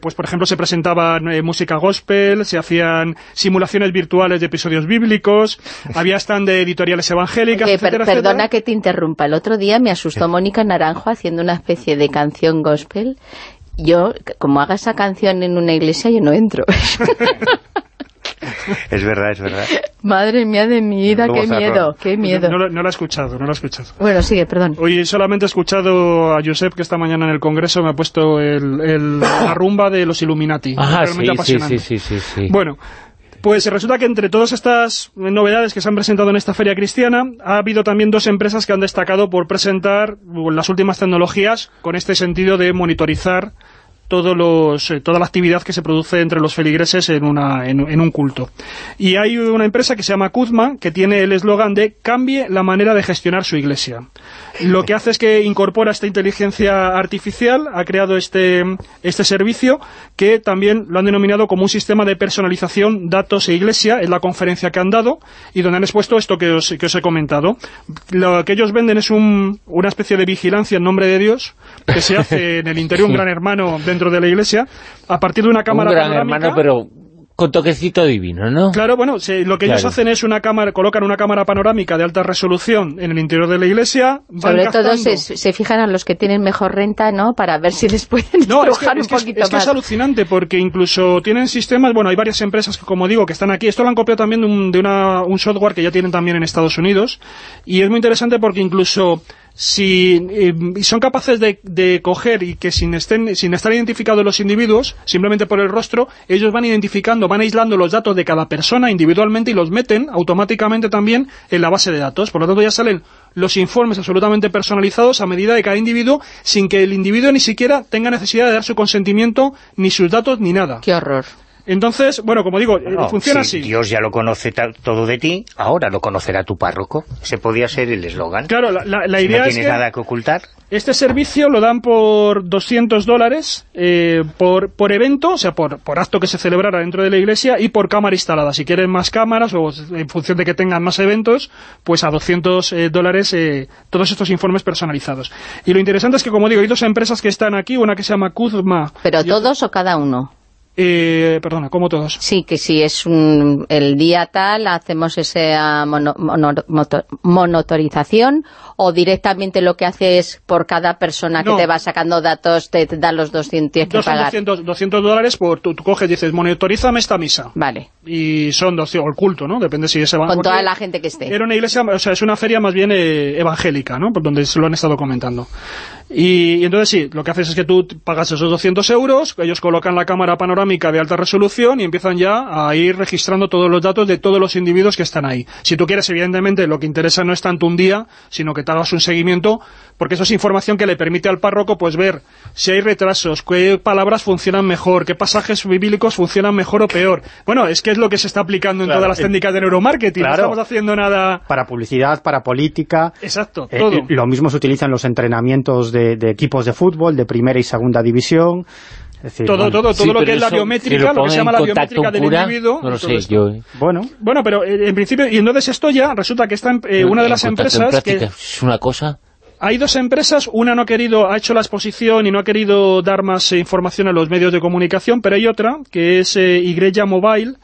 pues por ejemplo, se presentaban eh, música gospel, se hacían simulaciones virtuales de episodios bíblicos, había stand de editoriales evangélicas, per- perdona etcétera. que te interrumpa. El otro día me asustó Mónica Naranjo haciendo una especie de canción gospel. Yo, como haga esa canción en una iglesia, yo no entro. [LAUGHS] [LAUGHS] Es verdad, es verdad. Madre mía de mi vida, qué miedo, qué miedo. No, lo- no lo he escuchado, no lo he escuchado. Bueno, sigue, perdón. Hoy solamente he escuchado a Josep, que esta mañana en el Congreso me ha puesto el, el- la rumba de los Illuminati. Ajá, Realmente sí, sí, apasionante. sí, sí, sí, sí. Bueno, pues resulta que entre todas estas novedades que se han presentado en esta feria cristiana, ha habido también dos empresas que han destacado por presentar las últimas tecnologías con este sentido de monitorizar todos los, eh, toda la actividad que se produce entre los feligreses en, una, en, en un culto. Y hay una empresa que se llama Kuzma, que tiene el eslogan de cambie la manera de gestionar su iglesia. Lo que hace es que incorpora esta inteligencia artificial, ha creado este, este servicio, que también lo han denominado como un sistema de personalización datos e iglesia, es la conferencia que han dado, y donde han expuesto esto que os, que os he comentado. Lo que ellos venden es un, una especie de vigilancia en nombre de Dios, que se hace en el interior un [LAUGHS] gran hermano dentro de la iglesia, a partir de una cámara Un gran panorámica. hermano, pero con toquecito divino, ¿no? Claro, bueno, se- lo que ellos hacen es una cámara, colocan una cámara panorámica de alta resolución en el interior de la iglesia, Sobre todo se, se fijan a los que tienen mejor renta, ¿no? Para ver si les pueden No, es que, es, un es- poquito es que más. es alucinante porque incluso tienen sistemas, bueno, hay varias empresas que como digo que están aquí, esto lo han copiado también de, un, de una- un software que ya tienen también en Estados Unidos y es muy interesante porque incluso si eh, son capaces de, de coger y que sin, estén, sin estar identificados los individuos, simplemente por el rostro, ellos van identificando, van aislando los datos de cada persona individualmente y los meten automáticamente también en la base de datos. Por lo tanto ya salen los informes absolutamente personalizados a medida de cada individuo sin que el individuo ni siquiera tenga necesidad de dar su consentimiento, ni sus datos, ni nada. Qué horror. Entonces, bueno, como digo, eh, No, funciona si así. Dios ya lo conoce todo de ti, ahora lo conocerá tu párroco. Ese podía ser el eslogan. Claro, la, la- la si idea no es que nada que ocultar, este servicio lo dan por 200 dólares eh, por, por evento, o sea, por, por acto que se celebrara dentro de la iglesia y por cámara instalada. Si quieren más cámaras o en función de que tengan más eventos, pues a 200 eh, dólares eh, todos estos informes personalizados. Y lo interesante es que, como digo, hay dos empresas que están aquí, una que se llama Kuzma. ¿Pero todos o cada uno? Eh, perdona, ¿cómo todos? Sí, que si es un, el día tal, hacemos esa mono- mono- moto- monotorización o directamente lo que hace es por cada persona que te va sacando datos te, te dan los 200 tienes que Dos son pagar. 200, 200 dólares por, tú, tú coges y dices, monitorízame esta misa. Vale, Y son 200, o el culto, ¿no? Depende si es con evangélico. toda la gente que esté. Era una iglesia, o sea, es una feria más bien eh, evangélica, ¿no? Por donde se lo han estado comentando. Y, y entonces sí, lo que haces es que tú pagas esos 200 euros, ellos colocan la cámara panorámica de alta resolución y empiezan ya a ir registrando todos los datos de todos los individuos que están ahí. Si tú quieres, evidentemente, lo que interesa no es tanto un día, sino que te hagas un seguimiento, porque eso es información que le permite al párroco pues ver si hay retrasos, qué palabras funcionan mejor, qué pasajes bíblicos funcionan mejor o peor. Bueno, es que es lo que se está aplicando en Claro, todas las eh, técnicas de neuromarketing. claro. No estamos haciendo nada... Para publicidad, para política. Exacto, Eh, todo. lo mismo se utiliza en los entrenamientos de, de equipos de fútbol, de primera y segunda división. Es decir, todo, bueno, todo, todo Sí, lo que pero es la biométrica, si lo, que se llama en la biométrica del cura, individuo. No lo sé, yo... eh, Bueno, Bueno, pero eh, en principio, y entonces esto ya resulta que está en, eh, una de las empresas que Es una cosa... hay dos empresas, una no ha querido, ha hecho la exposición y no ha querido dar más eh, información a los medios de comunicación, pero hay otra, que es eh, Igreja Mobile,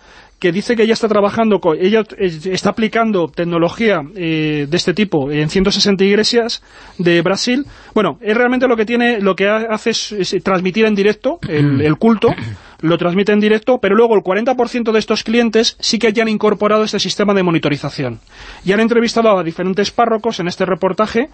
que dice que ella está trabajando, con, ella eh, está aplicando tecnología eh, de este tipo en 160 iglesias de Brasil. Bueno, es realmente lo que tiene, lo que ha- hace es, es transmitir en directo el, el culto, [COUGHS] lo transmite en directo, pero luego el 40% de estos clientes sí que ya han incorporado este sistema de monitorización. Y han entrevistado a diferentes párrocos en este reportaje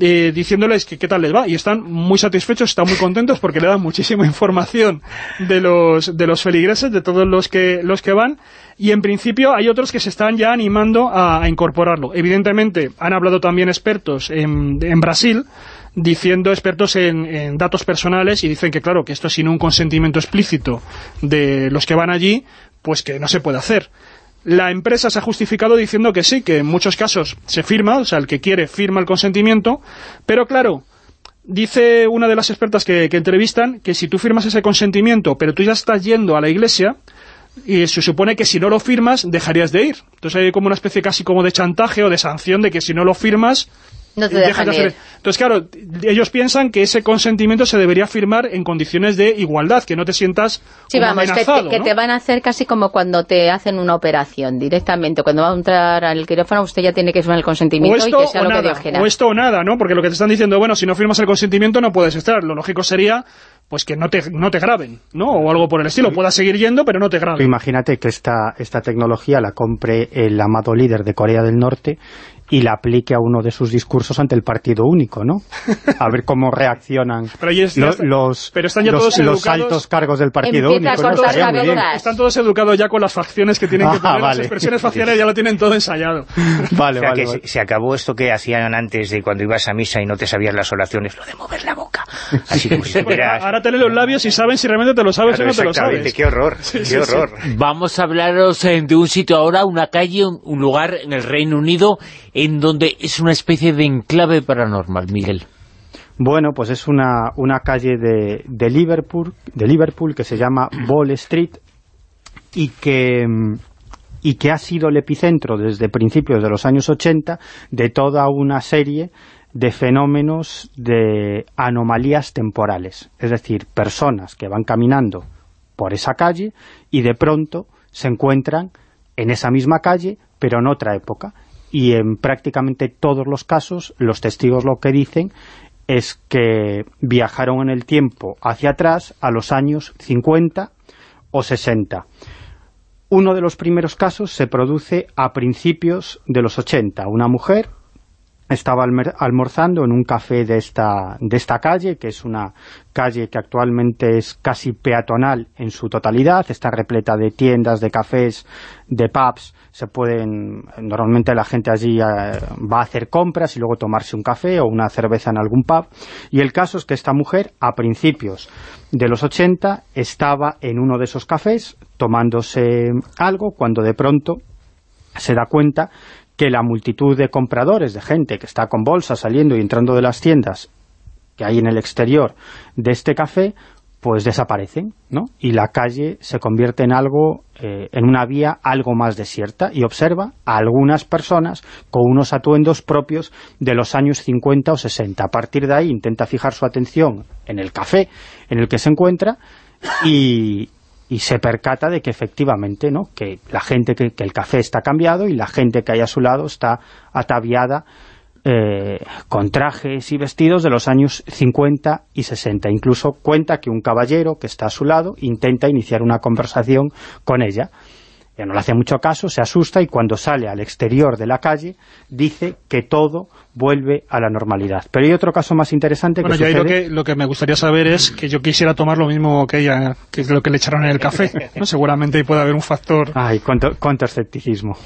eh, diciéndoles que qué tal les va. Y están muy satisfechos, están muy contentos porque le dan muchísima información de los, de los feligreses, de todos los que, los que van. Y en principio hay otros que se están ya animando a, a incorporarlo. Evidentemente han hablado también expertos en, en Brasil, diciendo expertos en, datos personales y dicen que claro, que esto sin un consentimiento explícito de los que van allí, pues que no se puede hacer. La empresa se ha justificado diciendo que sí, que en muchos casos se firma, o sea, el que quiere firma el consentimiento, pero claro, dice una de las expertas que, que entrevistan que si tú firmas ese consentimiento, pero tú ya estás yendo a la iglesia, y se supone que si no lo firmas dejarías de ir. Entonces hay como una especie casi como de chantaje o de sanción de que si no lo firmas no te dejan de hacer- ir. Entonces, claro, ellos piensan que ese consentimiento se debería firmar en condiciones de igualdad, que no te sientas Sí, como vamos, que, amenazado, te, que te van a hacer casi como cuando te hacen una operación directamente. Cuando va a entrar al quirófano, usted ya tiene que firmar el consentimiento y que sea lo que Dios o esto o nada, ¿no? Porque lo que te están diciendo, bueno, si no firmas el consentimiento no puedes estar. Lo lógico sería pues que no te, no te graben, ¿no? O algo por el estilo. Puedas seguir yendo, pero no te graben. imagínate que esta, esta tecnología la compre el amado líder de Corea del Norte y la aplique a uno de sus discursos ante el partido único, ¿no? A ver cómo reaccionan [LAUGHS] Pero es- los, pero están ya los, todos los altos cargos del partido único. Están todos educados ya con las facciones que tienen que Ah, poner, las expresiones faciales ya lo tienen todo ensayado. [LAUGHS] Vale, o sea, vale, que vale. Se, se acabó esto que hacían antes de cuando ibas a misa y no te sabías las oraciones, lo de mover la boca. Así como si Porque estuvieras... ahora te los labios y saben si realmente te lo sabes Claro, o no te lo sabes. qué horror, qué horror. Vamos a hablaros eh, de un sitio ahora, una calle, un, lugar en el Reino Unido, en donde es una especie de enclave paranormal, Miguel. Bueno, pues es una, una calle de, de Liverpool, de Liverpool que se llama [CLEARS THROAT] Ball Street y que, y que ha sido el epicentro desde principios de los años 80 de toda una serie de fenómenos de anomalías temporales. Es decir, personas que van caminando por esa calle y de pronto se encuentran en esa misma calle, pero en otra época. Y en prácticamente todos los casos, los testigos lo que dicen es que viajaron en el tiempo hacia atrás a los años 50 o 60. Uno de los primeros casos se produce a principios de los 80. Una mujer estaba almorzando en un café de esta, de esta calle, que es una calle que actualmente es casi peatonal en su totalidad, está repleta de tiendas, de cafés, de pubs, se pueden, normalmente la gente allí eh, va a hacer compras y luego tomarse un café o una cerveza en algún pub, y el caso es que esta mujer, a principios de los 80, estaba en uno de esos cafés tomándose algo, cuando de pronto se da cuenta que la multitud de compradores, de gente que está con bolsas saliendo y entrando de las tiendas que hay en el exterior de este café, pues desaparecen, ¿no? Y la calle se convierte en algo, eh, en una vía algo más desierta y observa a algunas personas con unos atuendos propios de los años 50 o 60. A partir de ahí intenta fijar su atención en el café en el que se encuentra y, y se percata de que efectivamente, ¿no? que la gente, que, que el café está cambiado y la gente que hay a su lado está ataviada eh, con trajes y vestidos de los años 50 y 60. Incluso cuenta que un caballero que está a su lado intenta iniciar una conversación con ella. Ella no le hace mucho caso, se asusta y cuando sale al exterior de la calle dice que todo vuelve a la normalidad. Pero hay otro caso más interesante Bueno, que yo ahí lo sucede... que, lo que me gustaría saber es que yo quisiera tomar lo mismo que ella, que es lo que le echaron en el café. ¿no? Seguramente puede haber un factor... Ay, cuánto, cuánto escepticismo.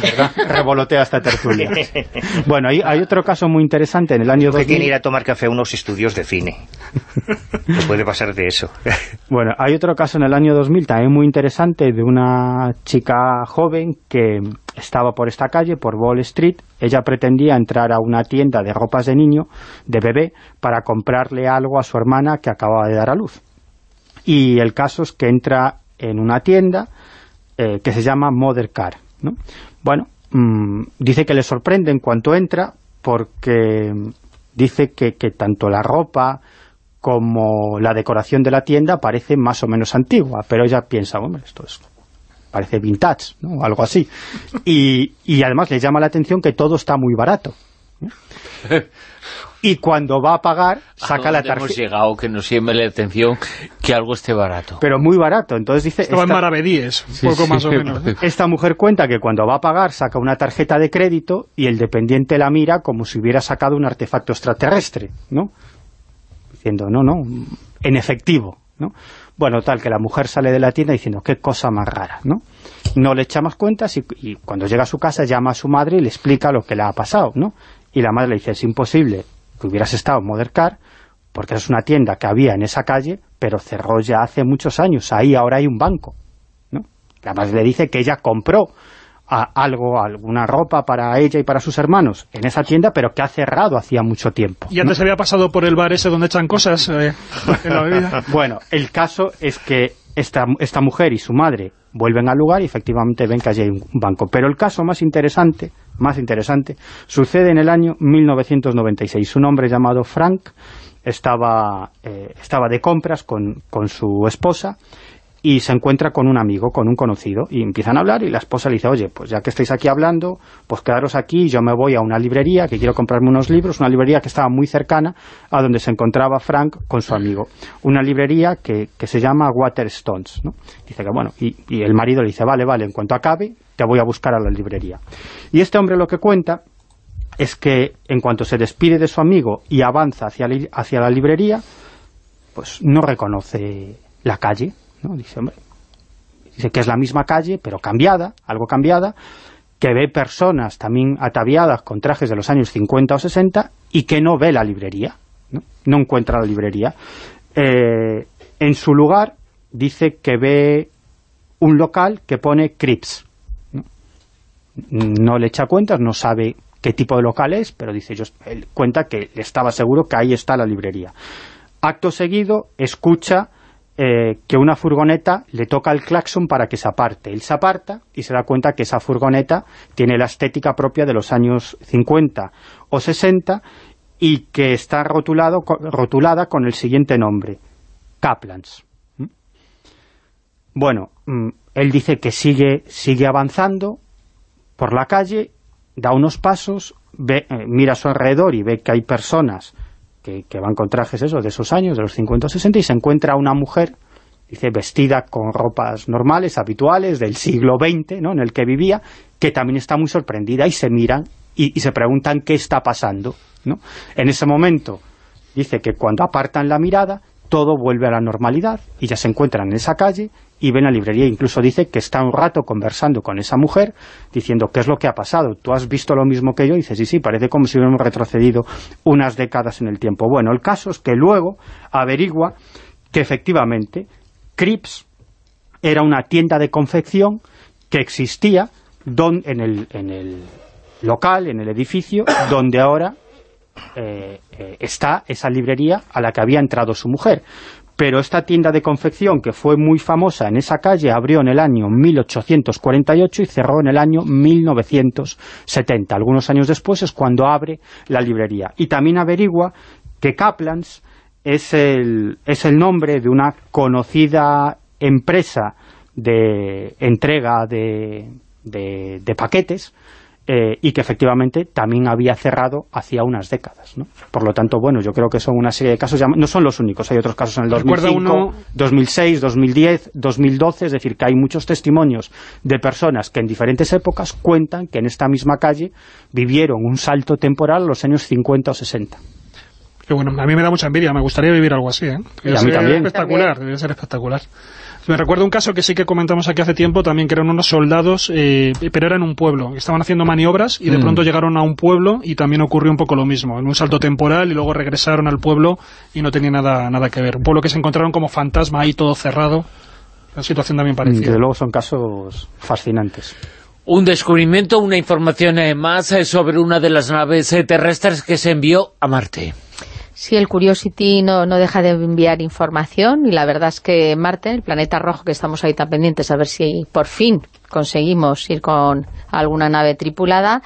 ¿Verdad? [LAUGHS] Revolotea esta tertulia. [LAUGHS] Bueno, hay, hay otro caso muy interesante en el año Usted 2000. tiene ir a tomar café a unos estudios de cine. [LAUGHS] No puede pasar de eso. Bueno, hay otro caso en el año 2000 también muy interesante de una chica joven que estaba por esta calle, por Wall Street. Ella pretendía entrar a una tienda de ropas de niño, de bebé, para comprarle algo a su hermana que acababa de dar a luz. Y el caso es que entra en una tienda eh, que se llama Mother Car. ¿no? Bueno, mm, dice que le sorprende en cuanto entra porque dice que, que tanto la ropa como la decoración de la tienda parece más o menos antigua, pero ella piensa, hombre, esto es parece vintage, ¿no? algo así. Y, y además le llama la atención que todo está muy barato. Y cuando va a pagar, saca ¿A la dónde hemos tarjeta. llegado que nos llame la atención que algo esté barato? Pero muy barato. Entonces dice... Estaba en esta- Maravedíes, un Sí, poco sí. más o menos. Esta mujer cuenta que cuando va a pagar saca una tarjeta de crédito y el dependiente la mira como si hubiera sacado un artefacto extraterrestre, ¿no? Diciendo, no, no, en efectivo, ¿no? Bueno, tal, que la mujer sale de la tienda diciendo, qué cosa más rara, ¿no? No le echa más cuentas y, y cuando llega a su casa llama a su madre y le explica lo que le ha pasado, ¿no? Y la madre le dice, es imposible que hubieras estado en Mother Car porque es una tienda que había en esa calle, pero cerró ya hace muchos años, ahí ahora hay un banco, ¿no? La madre le dice que ella compró a- algo, alguna ropa para ella y para sus hermanos en esa tienda, pero que ha cerrado hacía mucho tiempo. Y antes había pasado por el bar ese donde echan cosas eh, en la bebida. [LAUGHS] Bueno, el caso es que esta, esta mujer y su madre vuelven al lugar y efectivamente ven que allí hay un banco. Pero el caso más interesante, más interesante, sucede en el año 1996. Un hombre llamado Frank estaba, eh, estaba de compras con, con su esposa y se encuentra con un amigo, con un conocido, y empiezan a hablar y la esposa le dice, oye, pues ya que estáis aquí hablando, pues quedaros aquí, yo me voy a una librería, que quiero comprarme unos libros, una librería que estaba muy cercana a donde se encontraba Frank con su amigo. Una librería que, que se llama Waterstones, ¿no? Dice que bueno, y, y el marido le dice, vale, vale, en cuanto acabe, te voy a buscar a la librería. Y este hombre lo que cuenta es que en cuanto se despide de su amigo y avanza hacia, la librería, pues no reconoce la calle, Dice, hombre, dice que es la misma calle, pero cambiada, algo cambiada, que ve personas también ataviadas con trajes de los años 50 o 60 y que no ve la librería, no, encuentra la librería. Eh, en su lugar dice que ve un local que pone Crips. ¿No? le echa cuentas, no sabe qué tipo de local es, pero dice, yo, él cuenta que estaba seguro que ahí está la librería. Acto seguido, escucha eh, que una furgoneta le toca el claxon para que se aparte. Él se aparta y se da cuenta que esa furgoneta tiene la estética propia de los años 50 o 60 y que está rotulado, rotulada con el siguiente nombre, Kaplans. ¿Mm? Bueno, mm, él dice que sigue, sigue avanzando por la calle, da unos pasos, ve, eh, mira a su alrededor y ve que hay personas que, van con trajes esos de esos años, de los 50 o 60, y se encuentra una mujer, dice, vestida con ropas normales, habituales, del siglo XX, ¿no?, en el que vivía, que también está muy sorprendida y se miran y, y se preguntan qué está pasando, ¿no? En ese momento, dice que cuando apartan la mirada, todo vuelve a la normalidad y ya se encuentran en esa calle y ven la librería. Incluso dice que está un rato conversando con esa mujer, diciendo, ¿qué es lo que ha pasado? ¿Tú has visto lo mismo que yo? Y dice, sí, sí, parece como si hubiéramos retrocedido unas décadas en el tiempo. Bueno, el caso es que luego averigua que efectivamente Crips era una tienda de confección que existía el, en el local, en el edificio, donde ahora eh, eh, está esa librería a la que había entrado su mujer pero esta tienda de confección que fue muy famosa en esa calle abrió en el año 1848 y cerró en el año 1970. Algunos años después es cuando abre la librería. Y también averigua que Kaplans es el, es el nombre de una conocida empresa de entrega de, de paquetes eh, y que efectivamente también había cerrado hacía unas décadas. ¿no? Por lo tanto, bueno, yo creo que son una serie de casos, no son los únicos, hay otros casos en el 2005, 2006, 2010, 2012, es decir, que hay muchos testimonios de personas que en diferentes épocas cuentan que en esta misma calle vivieron un salto temporal en los años 50 o 60. Que bueno, a mí me da mucha envidia, me gustaría vivir algo así, ¿eh? a mí también. espectacular, debe ser espectacular. Me recuerdo un caso que sí que comentamos aquí hace tiempo, también que eran unos soldados, eh, pero era en un pueblo. Estaban haciendo maniobras y de mm. pronto llegaron a un pueblo y también ocurrió un poco lo mismo. En un salto temporal y luego regresaron al pueblo y no tenía nada, nada que ver. Un pueblo que se encontraron como fantasma ahí todo cerrado. Una situación también parecida. Desde luego son casos fascinantes. Un descubrimiento, una información eh, más eh, sobre una de las naves terrestres que se envió a Marte. Sí, el Curiosity no, no deja de enviar información y la verdad es que Marte, el planeta rojo, que estamos ahí tan pendientes a ver si por fin conseguimos ir con alguna nave tripulada,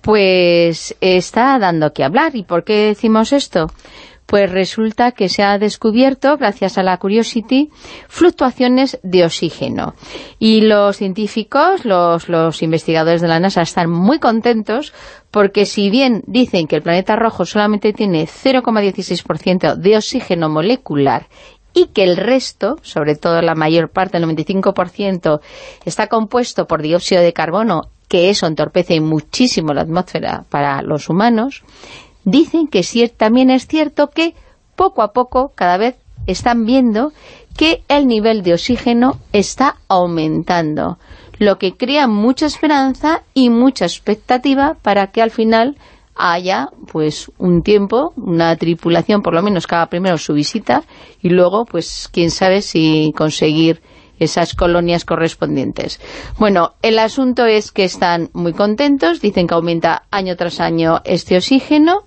pues está dando que hablar. ¿Y por qué decimos esto? Pues resulta que se ha descubierto, gracias a la Curiosity, fluctuaciones de oxígeno. Y los científicos, los, investigadores de la NASA están muy contentos porque si bien dicen que el planeta rojo solamente tiene 0,16% de oxígeno molecular y que el resto, sobre todo la mayor parte, el 95%, está compuesto por dióxido de carbono, que eso entorpece muchísimo la atmósfera para los humanos, dicen que sí, también es cierto que poco a poco, cada vez están viendo que el nivel de oxígeno está aumentando, lo que crea mucha esperanza y mucha expectativa para que al final haya pues un tiempo, una tripulación, por lo menos cada primero su visita, y luego pues quién sabe si conseguir esas colonias correspondientes. Bueno, el asunto es que están muy contentos, dicen que aumenta año tras año este oxígeno,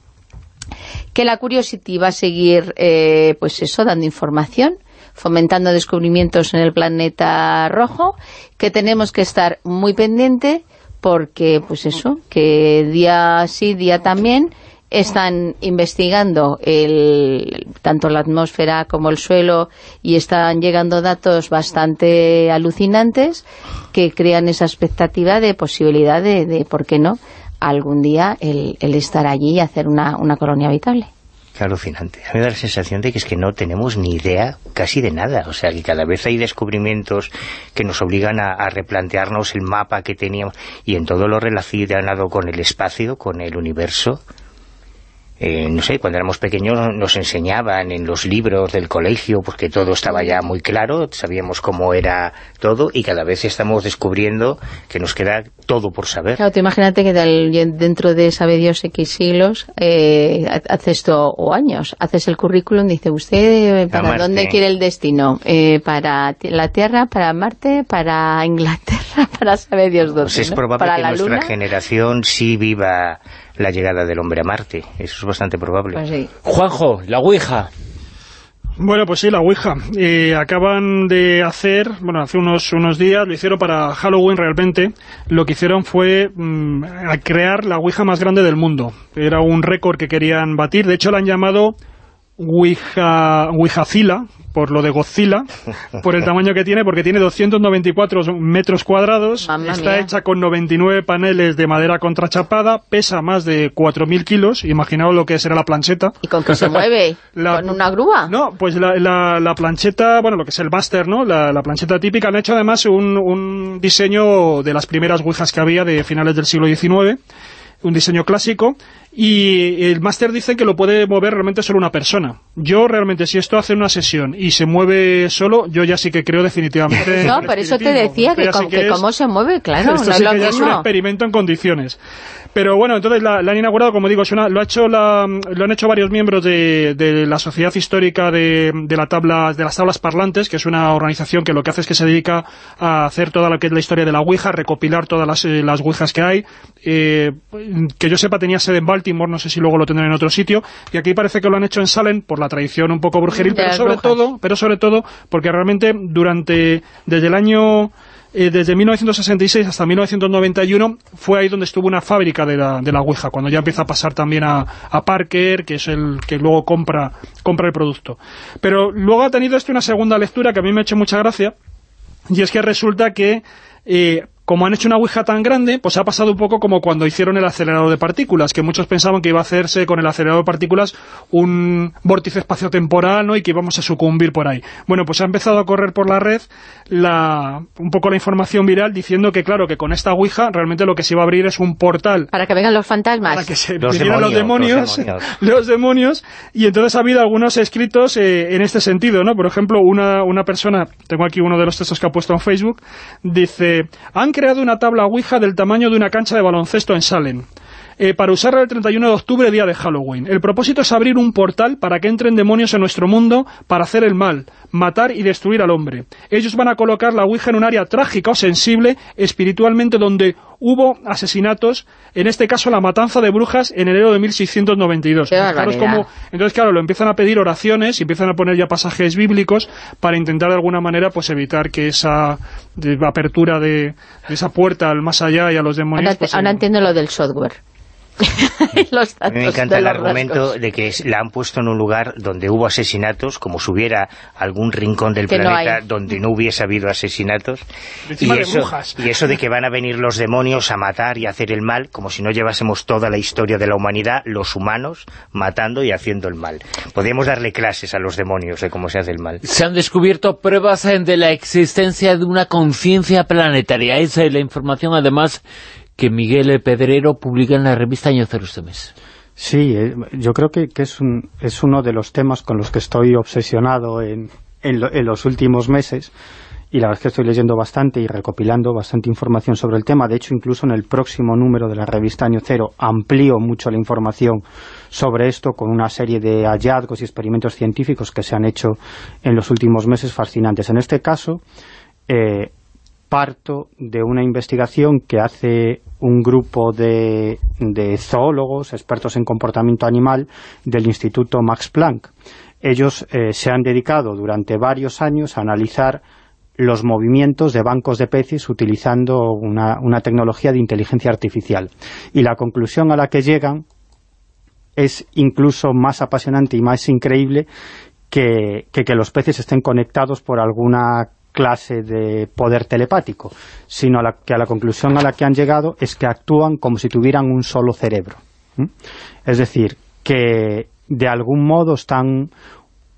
que la Curiosity va a seguir, eh, pues eso, dando información, fomentando descubrimientos en el planeta rojo, que tenemos que estar muy pendiente porque, pues eso, que día sí, día también, están investigando el, tanto la atmósfera como el suelo y están llegando datos bastante alucinantes que crean esa expectativa de posibilidad de, de ¿por qué no?, algún día el, el estar allí y hacer una, una colonia habitable alucinante. A mí me da la sensación de que es que no tenemos ni idea casi de nada. O sea, que cada vez hay descubrimientos que nos obligan a, a replantearnos el mapa que teníamos y en todo lo relacionado con el espacio, con el universo, eh, no sé, cuando éramos pequeños nos enseñaban en los libros del colegio, porque todo estaba ya muy claro, sabíamos cómo era todo, y cada vez estamos descubriendo que nos queda todo por saber. Claro, te imagínate que dentro de sabe Dios X siglos, eh, hace esto, o años, haces el currículum, dice usted, eh, ¿para dónde quiere el destino? Eh, ¿Para la Tierra, para Marte, para Inglaterra, [LAUGHS] para sabe Dios dónde? Pues es probable que nuestra generación sí viva la llegada del hombre a Marte. Eso es bastante probable. Pues Juanjo, la Ouija. Bueno, pues sí, la Ouija. Eh, acaban de hacer, bueno, hace unos, unos días, lo hicieron para Halloween realmente, lo que hicieron fue mm, crear la Ouija más grande del mundo. Era un récord que querían batir, de hecho la han llamado Ouija, Ouijacila, por lo de Godzilla, [LAUGHS] por el tamaño que tiene, porque tiene 294 metros cuadrados, está hecha con 99 paneles de madera contrachapada, pesa más de 4.000 kilos, imaginaos lo que será la plancheta. ¿Y con qué se mueve? [LAUGHS] ¿Con una grúa? No, pues la, la, plancheta, bueno, lo que es el Buster, ¿no? La, plancheta típica, han hecho además un, un diseño de las primeras ouijas que había de finales del siglo XIX, un diseño clásico, y el máster dice que lo puede mover realmente solo una persona. Yo realmente, si esto hace una sesión y se mueve solo, yo ya sí que creo definitivamente... [LAUGHS] No, por eso te decía que, cómo se mueve, claro, [LAUGHS] esto sí que ya es un experimento en condiciones. Pero bueno, entonces la, han inaugurado, como digo, lo, ha hecho la, lo han hecho varios miembros de, de la Sociedad Histórica de, de, la tabla, de las Tablas Parlantes, que es una organización que lo que hace es que se dedica a hacer toda lo que es la historia de la Ouija, recopilar todas las, eh, las Ouijas que hay. Eh, que yo sepa tenía sede en Baltimore, no sé si luego lo tendrán en otro sitio, y aquí parece que lo han hecho en Salem por la tradición un poco brujeril, pero sobre todo, pero sobre todo porque realmente durante, desde el año eh, desde 1966 hasta 1991 fue ahí donde estuvo una fábrica de la, de la Ouija, cuando ya empieza a pasar también a, a, Parker, que es el que luego compra, compra el producto. Pero luego ha tenido esto una segunda lectura que a mí me ha hecho mucha gracia, y es que resulta que eh, como han hecho una Ouija tan grande, pues ha pasado un poco como cuando hicieron el acelerador de partículas, que muchos pensaban que iba a hacerse con el acelerador de partículas un vórtice espaciotemporal, ¿no? y que íbamos a sucumbir por ahí. Bueno, pues ha empezado a correr por la red la, un poco la información viral diciendo que, claro, que con esta Ouija realmente lo que se iba a abrir es un portal. Para que vengan los fantasmas. Para que se los demonios, los demonios, [LAUGHS] los demonios. y entonces ha habido algunos escritos eh, en este sentido, ¿no? Por ejemplo, una, una persona, tengo aquí uno de los textos que ha puesto en Facebook, dice, han creado una tabla Ouija del tamaño de una cancha de baloncesto en Salem. Eh, para usarla el 31 de octubre, día de Halloween. El propósito es abrir un portal para que entren demonios en nuestro mundo para hacer el mal, matar y destruir al hombre. Ellos van a colocar la Ouija en un área trágica o sensible, espiritualmente, donde hubo asesinatos, en este caso la matanza de brujas en enero de 1692. entonces, claro, lo empiezan a pedir oraciones y empiezan a poner ya pasajes bíblicos para intentar de alguna manera pues evitar que esa apertura de, esa puerta al más allá y a los demonios... Ahora, pues, ahora entiendo lo del software. Me encanta el argumento de que la han puesto en un lugar donde hubo asesinatos, como si hubiera algún rincón del planeta donde no hubiese habido asesinatos. Y eso, y eso de que van a venir los demonios a matar y hacer el mal, como si no llevásemos toda la historia de la humanidad, los humanos, matando y haciendo el mal. Podríamos darle clases a los demonios de cómo se hace el mal. Se han descubierto pruebas de la existencia de una conciencia planetaria. Esa es la información, además, que Miguel Pedrero publica en la revista Año Cero este mes. Sí, eh, yo creo que, es, un, es uno de los temas con los que estoy obsesionado en, en, los últimos meses y la verdad es que estoy leyendo bastante y recopilando bastante información sobre el tema. De hecho, incluso en el próximo número de la revista Año Cero amplío mucho la información sobre esto con una serie de hallazgos y experimentos científicos que se han hecho en los últimos meses fascinantes. En este caso, eh, parto de una investigación que hace un grupo de, zoólogos, expertos en comportamiento animal, del Instituto Max Planck. ellos eh, se han dedicado durante varios años a analizar los movimientos de bancos de peces utilizando una, tecnología de inteligencia artificial. Y la conclusión a la que llegan es incluso más apasionante y más increíble que, que, los peces estén conectados por alguna clase de poder telepático, sino que a la conclusión a la que han llegado es que actúan como si tuvieran un solo cerebro. Es decir, que de algún modo están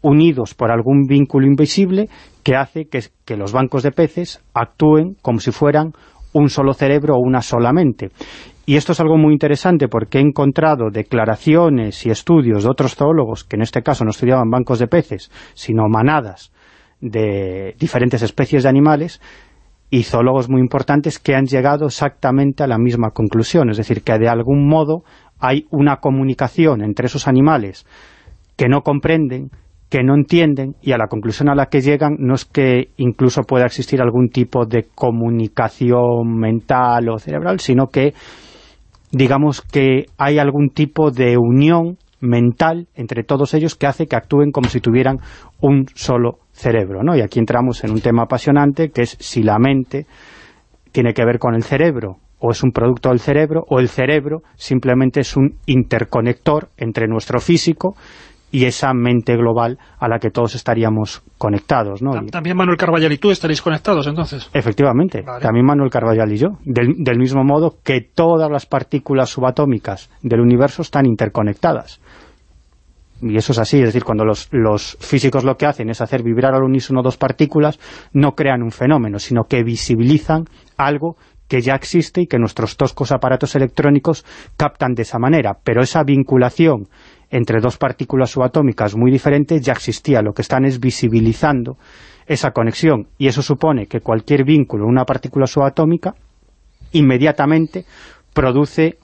unidos por algún vínculo invisible que hace que, los bancos de peces actúen como si fueran un solo cerebro o una sola mente. Y esto es algo muy interesante porque he encontrado declaraciones y estudios de otros zoólogos, que en este caso no estudiaban bancos de peces, sino manadas de diferentes especies de animales, y zoólogos muy importantes que han llegado exactamente a la misma conclusión, es decir, que de algún modo hay una comunicación entre esos animales que no comprenden, que no entienden y a la conclusión a la que llegan no es que incluso pueda existir algún tipo de comunicación mental o cerebral, sino que digamos que hay algún tipo de unión mental entre todos ellos que hace que actúen como si tuvieran un solo cerebro, ¿no? Y aquí entramos en un tema apasionante que es si la mente tiene que ver con el cerebro o es un producto del cerebro o el cerebro simplemente es un interconector entre nuestro físico y esa mente global a la que todos estaríamos conectados. ¿no? También Manuel Carballal y tú estaréis conectados entonces. Efectivamente, también Manuel Carballal y yo, del, mismo modo que todas las partículas subatómicas del universo están interconectadas. Y eso es así, es decir, cuando los, físicos lo que hacen es hacer vibrar al unísono dos partículas, no crean un fenómeno, sino que visibilizan algo que ya existe y que nuestros toscos aparatos electrónicos captan de esa manera. Pero esa vinculación entre dos partículas subatómicas muy diferentes ya existía, lo que están es visibilizando esa conexión, y eso supone que cualquier vínculo una partícula subatómica inmediatamente produce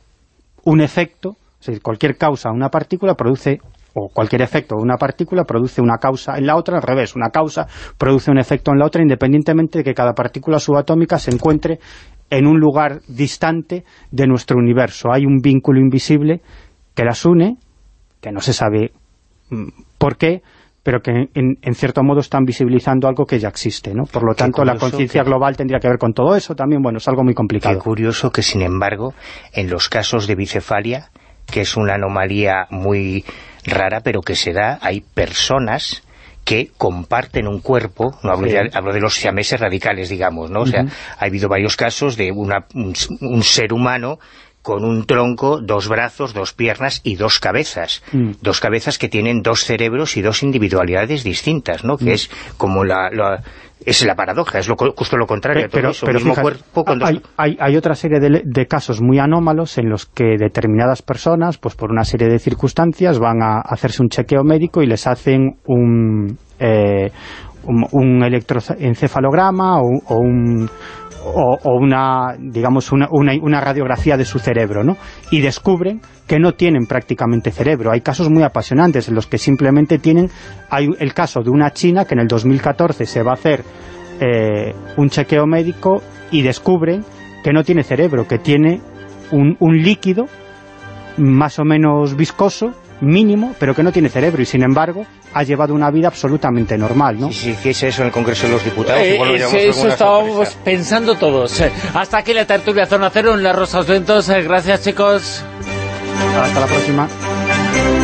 un efecto, es decir, cualquier causa una partícula produce o cualquier efecto de una partícula produce una causa en la otra, al revés, una causa produce un efecto en la otra, independientemente de que cada partícula subatómica se encuentre en un lugar distante de nuestro universo. Hay un vínculo invisible que las une que no se sabe mm, por qué, pero que en, cierto modo están visibilizando algo que ya existe, ¿no? Por lo tanto, la conciencia global tendría que ver con todo eso también, bueno, es algo muy complicado. Qué curioso que, sin embargo, en los casos de bicefalia, que es una anomalía muy rara, pero que se da, hay personas que comparten un cuerpo, no hablo, de, los siameses radicales, digamos, ¿no? O sea, ha habido varios casos de una, un ser humano con un tronco, dos brazos, dos piernas y dos cabezas. Mm. Dos cabezas que tienen dos cerebros y dos individualidades distintas, ¿no? Que mm. es como la, es la paradoja, es lo, justo lo contrario. Pero, pero hay, otra serie de, casos muy anómalos en los que determinadas personas, pues por una serie de circunstancias, van a hacerse un chequeo médico y les hacen un, eh, un, electroencefalograma o un o, una, digamos, una, una, radiografía de su cerebro, ¿no? Y descubren que no tienen prácticamente cerebro. Hay casos muy apasionantes en los que simplemente tienen... Hay el caso de una china que en el 2014 se va a hacer eh, un chequeo médico y descubren que no tiene cerebro, que tiene un, un líquido más o menos viscoso mínimo, pero que no tiene cerebro y sin embargo ha llevado una vida absolutamente normal, ¿no? Sí, sí, es eso en el Congreso de los Diputados. Eh, eso estábamos pensando todos. Hasta aquí la tertulia Zona Cero en la Rosa Ventos. Gracias, chicos. Hasta la próxima.